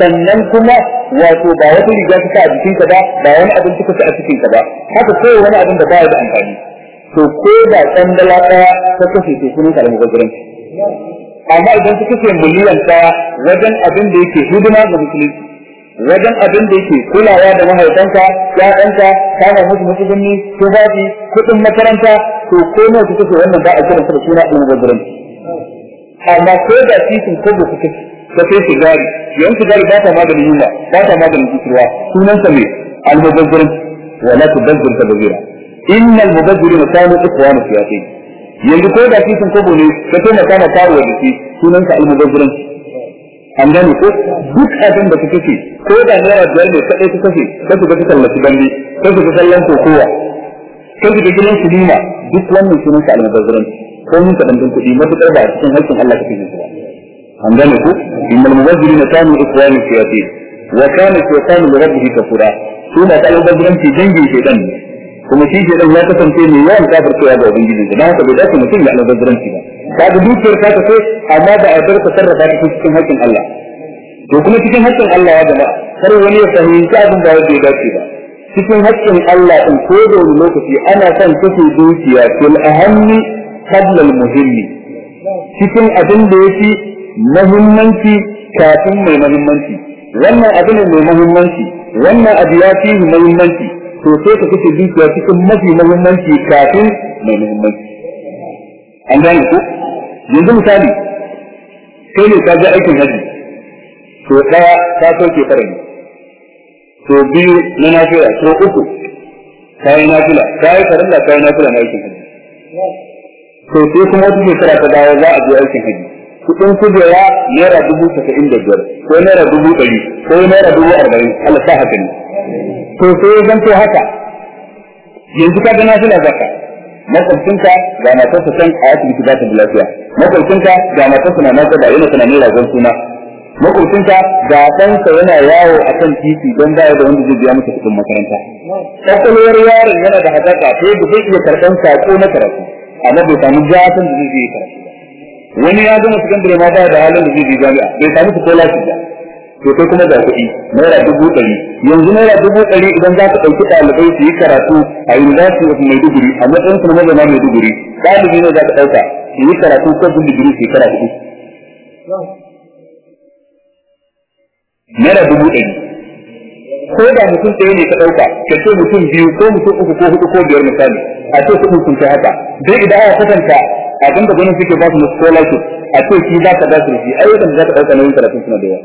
[SPEAKER 1] sannan kuma wato ba wata riga ta a jikinka ba ba wani abin suka ci a cikinka ba. Haka ko wani abin da ba ya da amfani. To ko da tsandala ɗaya ta kashe to sunan ka da mubazzaranci amma idan ka kashe miliyan ɗaya wajen abin da yake hidima ga musulunci wajen abin da yake kulawa da mahaifanka ƴaƴanka kama musu musulunci ko baji kuɗin makaranta to ko nawa ka kashe wannan ba a kiran sa da suna al-mubazzaranci amma ko da titin ko ka kashe ka kai sigari yan sigari ba ta maganin yunwa ba ta maganin kishirwa sunan sa ne al-mubazzaranci wala tubazzir tabzira innal mubazzirina kanu ikhwana shayatin yanzu ko da kisan kobo ne ka taimaka ma kawo da shi sunan ka almubazziranci an gane ko duk abin da kake ce ko da naira biyar ne kadai ka kashe ka shiga ka tallafi bandi ka shiga kallon kokowa ka shiga gidan sinima duk wannan sunan ka almubazziranci ko mun ka dandan kuɗi matuƙar ba cikin haƙƙin Allah kake yin ba an gane ko innal mubazzirina kanu ikhwana shayatin wa kana shaytanu li rabbihi kafura su ma almubazziranci dangin shaytan kuma shi ke ya kasance mai yawan kafir cewa ga ubangiji da haka bai dace mutum ya albazaranci ba kaga dukiyar ta kace amma da a ka sarrafa ta cikin haƙƙin Allah to kuma cikin haƙƙin Allah ya gaba kar wani ya fahimci abin da ya dace ba cikin haƙƙin Allah in ko da wani lokaci ana son kace dukiya fil ahammi qabla al muhimmi. Cikin abin da yake muhimmanci kafin mai muhimmanci. Wannan abin mai muhimmanci wannan abu ya fi muhimmanci. To sai ka kace dukiya cikin mafi muhimmanci kafin mai muhimmanci. An gane ko? Yanzu misali kai ne ka je aikin haji to ɗaya ka sauke farani to biyu na nafiya to uku nafila farilla nafila na aikin to sai kuma wata shekara ta dawo za a je aikin haji kuɗin kujera naira dubu da biyar ko naira dubu ɗari ko naira dubu arba'in Allah sa haka ne. To sai ya zanto haka. Yanzu ka gana suna zaka makwabcinka ga matarsa can a asibiti ba ta da lafiya. Makwabcinka ga matarsa na tunanin ragon suna. Makwabcinka ga ɗansa yana yawo a kan titi don baya da wanda zai biya masa kuɗin makaranta. Kwakwalwar yaron yana da hazaka sai da zai iya karɓar saƙo na karatu amma bai samu da zai yi karatu ba. Wani ya gama sakandare ma ba da halin da zai je jami'a bai samu su ko lafiya to kai kuma da kuɗi naira dubu ɗari. Yanzu naira dubu ɗari idan za ka ɗauki ɗalibai su yi karatu a university of maiduguri a matsayin na mazana ɗalibi ne za ka ɗauka su yi karatu ko shekara huɗu naira dubu ɗari. Ko da mutum ɗaya ne ka ɗauka ka ce mutum biyu ko mutum uku ko huɗu ko biyar misali a ce kuɗin sun haka. Dai idan aka kwatanta abin da gwamnati suke ba su na scholarship a ce shi za ka ba su shi ayyukan da za ka ɗauka nauyin karatun suna da yawa.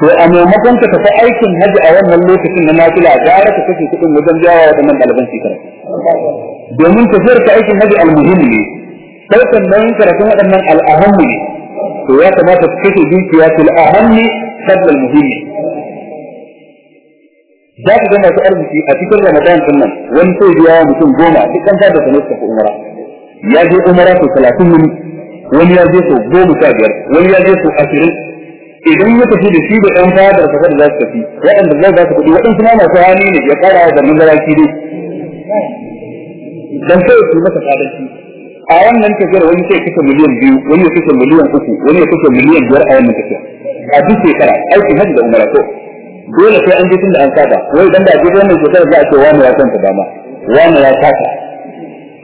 [SPEAKER 1] To a maimakon ka tafi aikin haji a wannan lokacin na nafila gara ka kashe kuɗin wajen biya wa waɗannan ɗaliban shekara. Domin tafiyar ka aikin haji almuhimmi ne. Ɗaukar nauyin karatun waɗannan al'ahammu ne. ويا كما تفكيكي دي سياسي الأهم قبل المهم ذاك جمع تأرض في أتكر رمضان كنا ونسوي ديها مسلم جمع تكن جادة نفسك أمرا يجي أمرا في ثلاثين من ونيازيه سو جو مسابير ونيازيه سو أسير إذن يتفيد في بأنك هذا رسول الله كفي وأن الله ذاك قد وإن سنا ما سعانين يقال هذا من الله كيدي دنسوي في مسك هذا الشيء a wannan tafiyar wani sai kashe miliyan biyu wani ya kashe miliyan uku wani ya kashe miliyan biyar a wannan tafiya a duk shekara aikin hajji da umara ko. Dole sai an je tun da an saba. Wai idan da a je wannan shekara za a ce wani ya kanta dama wani ya kasa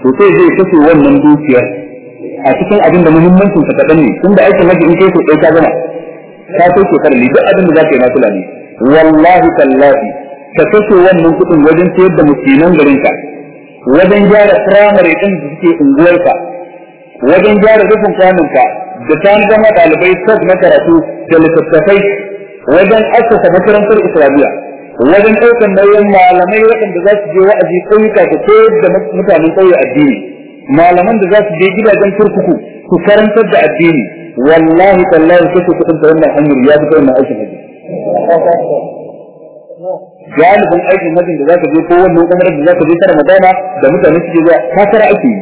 [SPEAKER 1] to sai zai kashe wannan dukiyar. A cikin abin da muhimmancin sa kaɗan ne tun da aikin hajji in kai so ɗaya ka gama ka kai shekarar ne duk abin da za ka yi na kula ne. Wallahi tallahi ka kashe wannan kuɗin wajen sayar da musulman garinka. Wajen gyara firamare ɗin da suke unguwarka wajen gyara rufin kwaninka da ta gama ɗalibai sab na karatu da littattafai wajen assasa makarantar islamiyya wajen ɗaukar nauyin malamai waɗanda za su je wa'azi ƙauyuka da koyar da mutanen ƙauye addini malaman da za su je gidajen kurkuku su karantar da addini wallahi tallahi kashe kuɗin ta wannan hanyar ya fi wannan aikin hajji galibin aikin hajjin da za ka je ko wannan umarar da za ka je ta ramadana da mutane suke zuwa kasara ake yi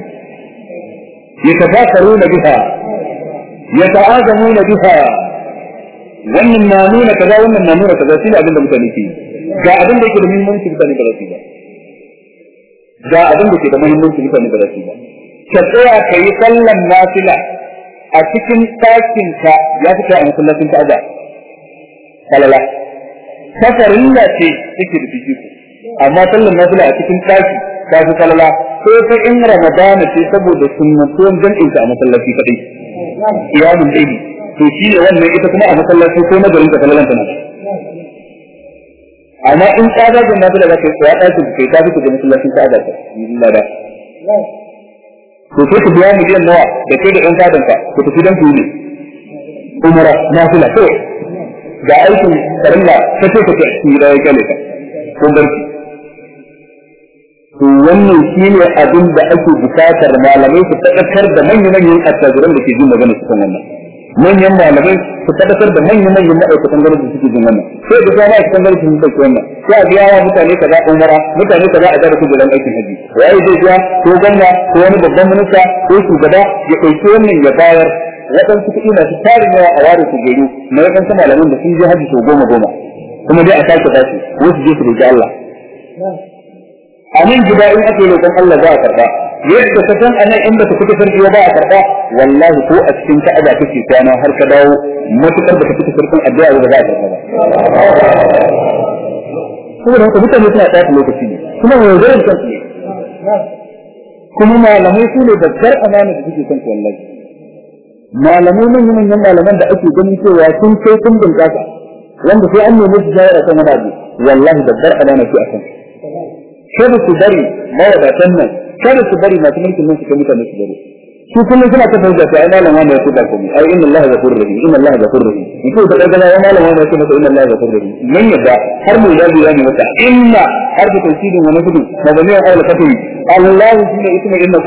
[SPEAKER 1] يتفاخرون بها يتعاظمون بها wannan na nuna kaza wannan na nuna kaza shine abin da mutane ke ga abin da yake da muhimmanci mutane ba su ba ga abin da ke da muhimmanci mutane ba su ba ka tsaya ka yi sallan nafila a cikin ɗakin ka ya fi kai a masallacin ka'aba kalala safarin na ce take da fifiko amma sallan nafila a cikin ɗaki ta fi kalala ko ta in ramadana ce saboda sunnatuwan jam'in ka a masallaci kadai iyamun daidi to shi ne wannan ita kuma a masallaci ko na garin ka kalalan tana amma in tsada da na da kai tsaya ɗaki kai ta fita da masallacin ka da lada. To sai ku biya miliyan nawa da kai da ɗan kadan ka ku tafi dan ku ne. Umara nafila to ga aikin karilla kace kace shi da ya kale ka ko barki to wannan shi ne abin da ake buƙatar malamai su tabbatar da manya-manyan attajiran da ke jin magana cikin wannan. Manyan malamai su tabbatar da manya-manyan ma'aikatan gwamnati suke jin wannan. Sai da kuma ma'aikatan gwamnati sun ɗauki wannan. Sai a biya wa mutane kaza umara mutane kaza a gaba kujeran aikin haji waye zai biya? Ko gwamna ko wani babban minista ko shugaba ya ɗauki wannan ya bayar. Waɗansu kuɗi masu tarin yawa a ware kujeru na waɗansu malaman da sun je haji sau goma goma kuma dai a sake tashi wasu je su roƙi Allah a nan gida in ake roƙon Allah za a karɓa yadda ka san anan in ba ka fita sarki ba a karɓa wallahi ko a cikin ka'aba kake kwana har ka dawo matukar da ka fita sarkin addu'a ba za a karɓa ba saboda haka mutane suna tsaya lokaci ne kuma yaudarar kansu ne kuma malamai su ne babbar amana da suke kansu wallahi malamai manyan manyan malaman da ake ganin cewa sun kai sun bunƙasa wanda sai an nemi su jayar a kan wani abu wallahi babbar amana ce a kansu kada su bari mawadatan nan kada su bari masu mulkin nan su kai su bari su kullum suna ta fahimta sai ai malam wanda ya kuda komai ai inna allaha ghafurur rahim inna allaha ghafurur rahim iko da daga ya malam wanda ya kuda inna allaha ghafurur rahim man yadda har mu da ya ne mata inna har da tawhidin wa nafi mabaniyan aula fatu allah shine ismu inna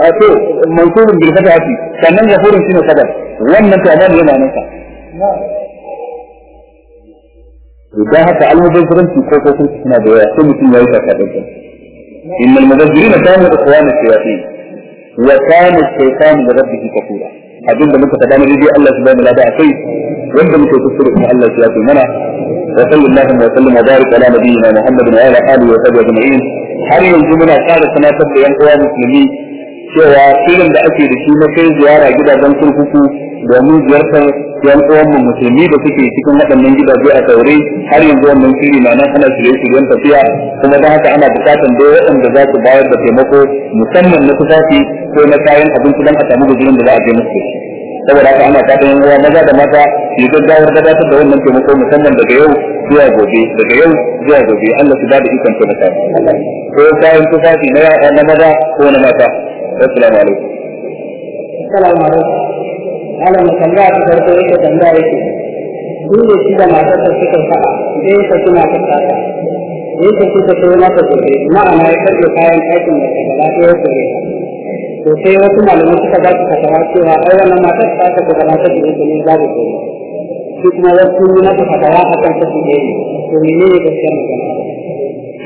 [SPEAKER 1] ko to mansubun bil fatati sannan ghafurun shine sabab wannan ta amana yana nan sa idan haka almubazzaranci ko ko suna da yawa sai mutum ya yi sakamakon innal mubazzirina kanu ikhwana shayatin wa kana ash-shaytanu li rabbihi kafura abinda muka faɗa na dai Allah subhanahu wa ta'ala akai wanda muke kuskure kuma Allah ya yi mana wa sallallahu wa sallam wa barik ala nabiyyina Muhammad wa ala alihi wa sahbihi ajma'in har yanzu muna ƙara sanatar da yan uwa musulmi cewa shirin da ake da shi na kai ziyara gidajen kurkuku domin ziyartar yan uwanmu musulmi da suke cikin waɗannan gidaje a saure har yanzu wannan shiri na nan ana shirye shiryen tafiya kuma don haka ana buƙatar dai waɗanda za su bayar da taimako musamman na tufafi ko na kayan abinci don a samu guzurin da za a je musu. Da saboda haka ana fatan yan uwa maza da mata su gaggawar gabatar da wannan taimako musamman daga yau zuwa gobe daga yau zuwa gobe. Allah su ba da ikon taimaka ko kayan tufafi na maza ko na mata. Assalamu alaikum.
[SPEAKER 3] Assalamu alaikum. Malam tambaya ta farko yake tambaya yake. Shi ne shi da matarsa suka faɗa sai ya saki matar ta ta ya saki ta sai mata gobe ma'ana ya karɓe kayan aikin da ta gaba ɗaya gobe. To sai wasu malamai suka ba su fatawa cewa ai wannan matar ta ta gaba ta gobe ne babu gobe. Shi kuma wasu yi mata fatawa a kan ɗaya ne. To menene gaskiyar magana?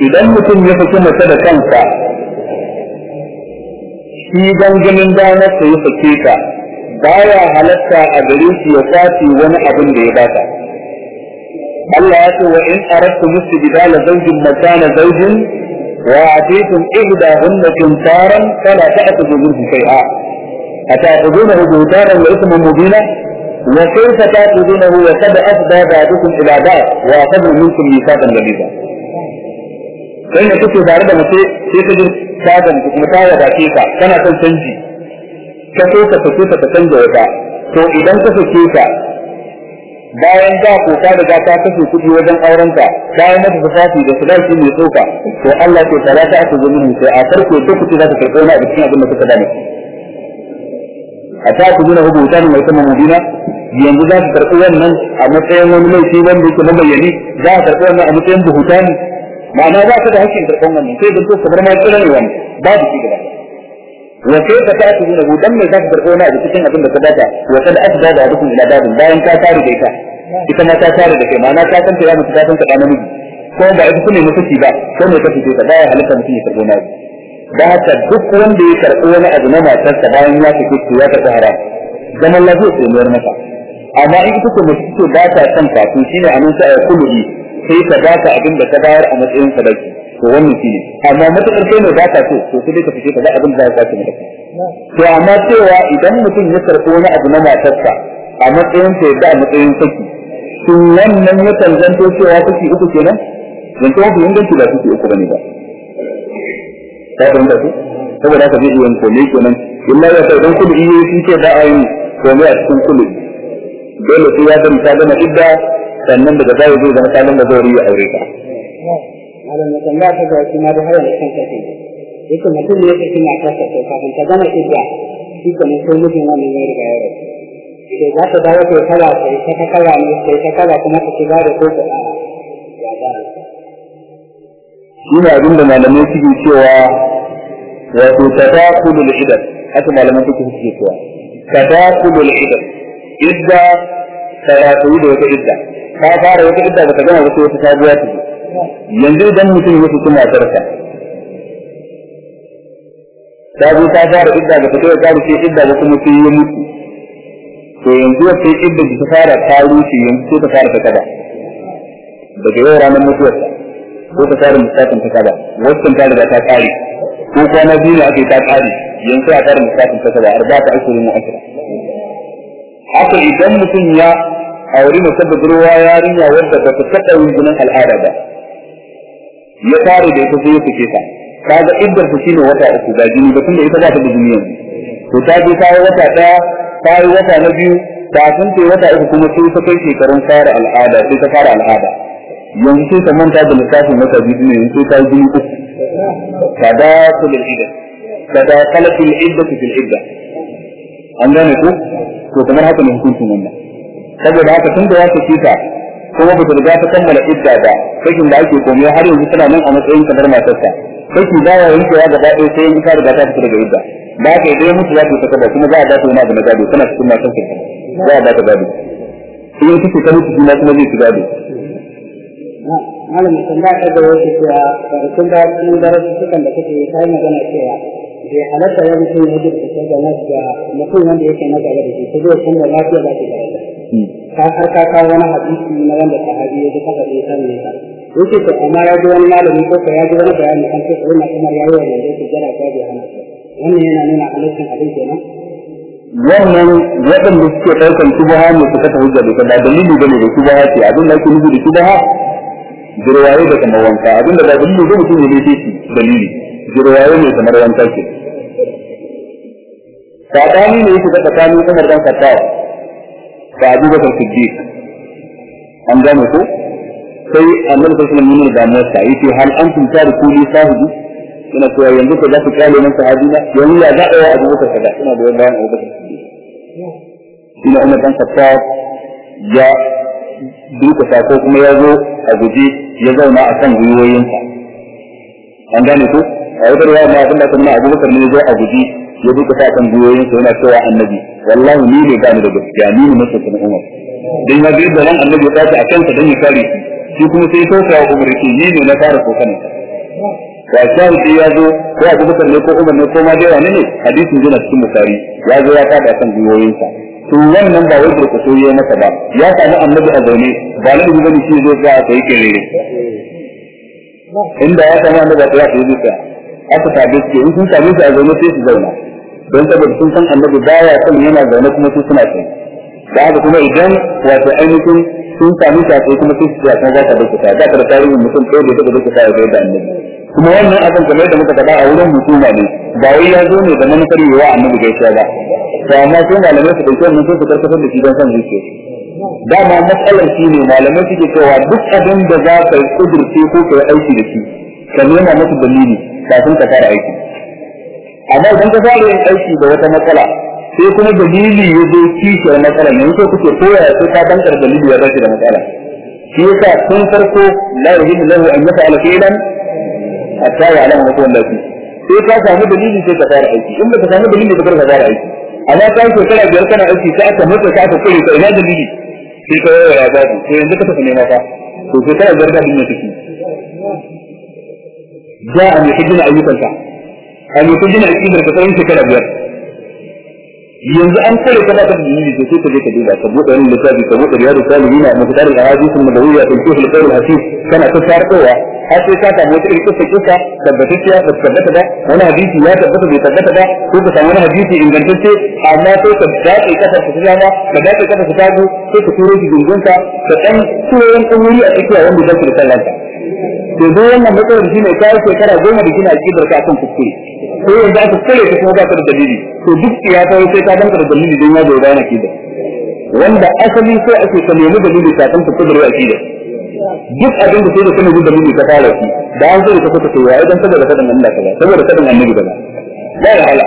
[SPEAKER 1] Idan mutum ya saki mace da kansa shi gangamin damar ta yi sake ka baya halatta a gare shi ya kwace wani abin da ya baka Allah ya ce wa in aradtu mustibdala zawjin makana zawjin wa atitum ihdahunna qintaran fala ta'khudhu minhu shay'a أتأخذونه بهتانا وإثما مبينا وكيف تأخذونه وقد أفضى بعضكم إلى بعض وأخذنا منكم ميثاقا غليظا kai ne kuke tare da mace sai ka ji sadan ku kuma tawa da ka kana son canji. Ka so ka sake ta canza wata. To idan ka sake ka bayan da ko ka riga ka kashe kuɗi wajen auren ka bayan mata tufafi da sadaki mai tsoka to Allah ke tsara ta aka mun sai a farko duk kuɗi za ka karɓo na a cikin abin da kuka dame a ta ku nuna hubutan mai kuma mudina yanzu za su karɓi wannan a matsayin wani laifi wanda yake mabayyani za a karɓi wannan a matsayin buhutani ma'ana za ka da hakkin karɓan wannan sai da to kamar ma kira ne wannan babu shi gaba. Wa kai ka ta ku nuna hudan mai za ka karɓi wani a cikin abin da ka bata wa kada asba da dukkan ila babin bayan ka tare da ita ita ma ta tare da kai ma'ana ka san ta ya mutu ta san ta namiji ko ba ita ne mutunci ba ko ne ka fice ta baya halitta mutum ya karɓo na da haka duk wanda ya karɓi wani abu na matarsa bayan ya fice to ya karɓi haram. Zaman lafiya sai mayar masa. Amma in ita ce mace ce ba ta son ka to shine a nan sai ya kulli. Sai ka ba ka abin da ka bayar a matsayin sadaki. To wannan shine amma matakar kai ne ba ka so to sai ka fice ka ga abin da za ka ci to amma cewa idan mutum ya karɓi wani abu na matarsa a matsayin ta yadda a matsayin saki shin wannan ya zanto cewa saki uku kenan? Zanto mafi inganci ba saki uku ba ne ba. Ka fahimta su saboda haka zai yin kome kenan. Illa ya sai dan kudu iya sun ce ba a yin kome a cikin kudu. Dole sai ya bari ta gama idda sannan daga baya zai zama da zai ya aure ta
[SPEAKER 3] malam ya tambaya ta ga shi ma da hayar kan kake. Yake mutum ne yake kina ta ta kafin ta gama idda shi sai mutum wannan ya riga ya rasu. Sai za ta dawo ta kala sai ta ta kala ne sai ta kala kuma ta shiga da ko ta ya da
[SPEAKER 1] shi ne abin da malamai suke cewa wato tadakulul idan. Haka malamai suke cewa. Tadakulul idan. Idda karatu da wata idda. Ka fara wata idda ba ta gama wata wata sabuwa ta yanzu idan mutum ya fito matarsa ta zo ta fara idda ba ta kai ta rufe idda ba kuma sai ya mutu. To yanzu wata idda da ta fara ta rushe yanzu sai ta fara ta kada daga yau ranar mutuwarsa ko ta fara musafin ta kada wasu ta riga ta kare ko kwana biyu ne ake ta kare yanzu a fara ta kada arba ta ashirin. Haka idan mutum ya auri mace budurwa yarinya wadda ba ta taɓa yin jinin al'ada ba. Ya fara da ita sai ya fice ta. Kaga iddar ta shine wata uku ga jini ba tunda ita ba ta da jini to ta je ta yi wata ɗaya ta yi wata na biyu kafin ta yi wata uku kuma sai ta kai shekarun fara al'ada sai ta fara al'ada. Yanzu sai ta manta da lissafin wata biyu ne yanzu ta yi jini uku. Kada su da idda. Kada kalatul idda fil idda. An gane ku? To kamar haka ne hukuncin wannan. Saboda haka tun da ya saki ta kuma ba ta riga ta kammala idda ba sakin da ake komai har yanzu tana nan a matsayin kamar matarsa. Saki ba ya yanke ya gaba ɗaya sai in ka riga ta fita daga idda. Ba ka idan mutu za ta ba kuma za a ba ta wani abu tana cikin za a ba ta in kike mutu kuma kuma zai ci gado.
[SPEAKER 3] Malam tambaya ta gaba yake cewa karatun da cikin darasi sukan da kake yi magana cewa bai halatta ya mutum ya jirka ta ga nas ga mutum wanda yake na gaba da shi ta zai canza lafiya za ta gaba ka har ka kawo wani hadisi na wanda sahabi ya ji da ya sani ne yake to amma ya ji wani malami ko ka ya ji wani bayani kan ce kuma kamar ya yi wa da jira ta bai hana wannan yana nuna halittar abin kenan.
[SPEAKER 1] Wannan waɗanda suke ɗaukar shubaha ne su kasa hujja da ba dalili ba ne da shubaha ce. Abin da ake nufi da shubaha jirwaye da kamar wanka. Abin da ba dalili ba mutum ne dai shi dalili. Jirwaye ne kamar wanka ce saɓani ne yake da tsakanin Umar dan Khattab. Da Abu Bakar Siddiq. An gane ko? Sai Annabi sallallahu alaihi wasallam da Musa ya ce hal antum tariku li sahibi? Ina cewa yanzu ka za ku kale nan sahabi na yanzu ya ga wa Abu Bakar kaza? Ina da bayan Abu Bakar Siddiq. Ina Umar dan Khattab ya duka sako kuma ya zo a guje ya zauna a kan gwiwoyinsa. An gane ko? A ma abin da kuma Abu Bakar ne ya zo a ya duka sa kan gwiwoyinsa yana cewa annabi wallahi ni ne gani da gaskiya ni ne nake kuma Umar. Dan ya ga da ran annabi ya tashi a kansa dan ya kare shi shi kuma sai sauka wa Umar ki ni ne na fara ƙoƙarin wa shahidi ya zo ko Abu Bakar ne ko Umar ne ko ma dai wani ne hadisin yana cikin Bukhari ya zo ya fada kan gwiwoyinsa to wannan ba wai ku soye masa ba ya sami annabi a zaune ba na da gani shi zai ga a kai kere. Inda ya da ba ta yi bisa aka tabe su in sun tabe a zaune sai su zauna. Don saboda sun san annabi baya son yana zaune kuma su suna tsaye da haka kuma idan wato ainihin sun sami shafe kuma su kuma ba ta dokuta ba ta da tarihin mutum ɗaya da ya ya zai da annabi. Kuma wannan abin kamar da muka faɗa a wurin hukuma ne ba wai ya zo ne da manufar yi wa annabi gaisuwa ba. To amma sai malamai su ɗauki wannan sai su karkatar da shi don son zuciya. Dama matsalar shi ne malamai suke cewa duk abin da za ka yi kudurce ko ka yi aiki da shi ka nema masa dalili kafin ka fara aiki. Amma idan ka fara yin aiki da wata matsala sai kuma dalili ya zo kishiyar matsala yanzu sai kuke koya sai ka bankar dalili ya dace da matsala. Shi yasa tun farko la yuhillu lahu an yaf'ala fi'lan hatta ya'lamu ma huwa lafi sai ka samu dalili sai ka fara aiki. In ba ka samu dalili ba ka fara aiki. Amma ka shekara biyar kana aiki sai aka mutu ka aka kure ka ina dalili? Sai ka yawa ya babu. Sai yanzu ka tafi nema fa. To shekara biyar da din ne take da a mai gina ayyukanka. A mai gina ayyukan ka sai shekara biyar. Yanzu an kare ka baka da dalili to sai ka je ka duba ka buɗe wani littafi ka buɗe riyadu salihin a mutar al-ahadith an-nabawiyya fi fiqh al-qawl al-hafiz. Kana ta sarkowa har sai ka samu wata irin kisa kisa tabbatacciya ba tabbata ba wani hadisi ya tabbata bai tabbata ba ko ka samu wani hadisi ingantacce amma sai ka dace kafa ka dama ka dace kafa ka tagu sai ka turo shi gungunka ka dan turo wani wuri a tsakiya wanda zai da sallanka to duk wannan matsalar shine ka yi shekara goma da gina akidar ka akan kuskure. Ko yanzu aka kare ka kuma ba ka da dalili. To duk ya kawo sai ka danka da dalili don ya zo bayan akidar wanda asali sai ake ka nemi dalili kafin ka kudure akidar duk abin da sai da kana da dalili ka fara shi da an zai ka fita kai ya idan saboda fadan Allah kaza saboda fadan annabi kaza. La ya hala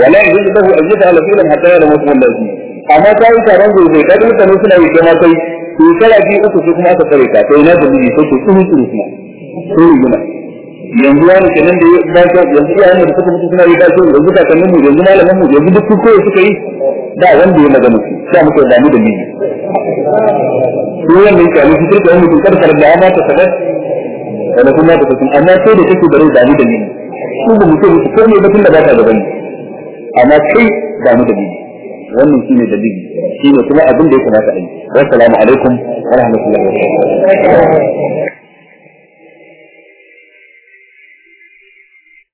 [SPEAKER 1] wala yajidu lahu ajda ala fi'lan hatta ya'lamu ma allazi amma ta yi taron da mutane suna yi kai kai shekara biyu uku sai kuma aka tsare ka sai na da miji sai ke tsuru tsuru kuma tsuru gina. Yanzu wani kenan da ya dace yanzu iyayen da suka mutu suna yi dace yanzu kakannin mu yanzu malaman mu yanzu duk kuka suka yi da wanda ya magana su sai muka da mu da miji ko wanda yake a cikin kirka wani mutum karkar da amma ta sadar wanda kuma ta kasan amma sai da kake da rai da da miji su ba mutum su ko ne batun da ba ta da ba ne amma kai da mu da miji wannan shine dalili. Shine kuma abin da ya kamata a yi. Wassalamu alaikum wa rahmatullahi wa barakatuh.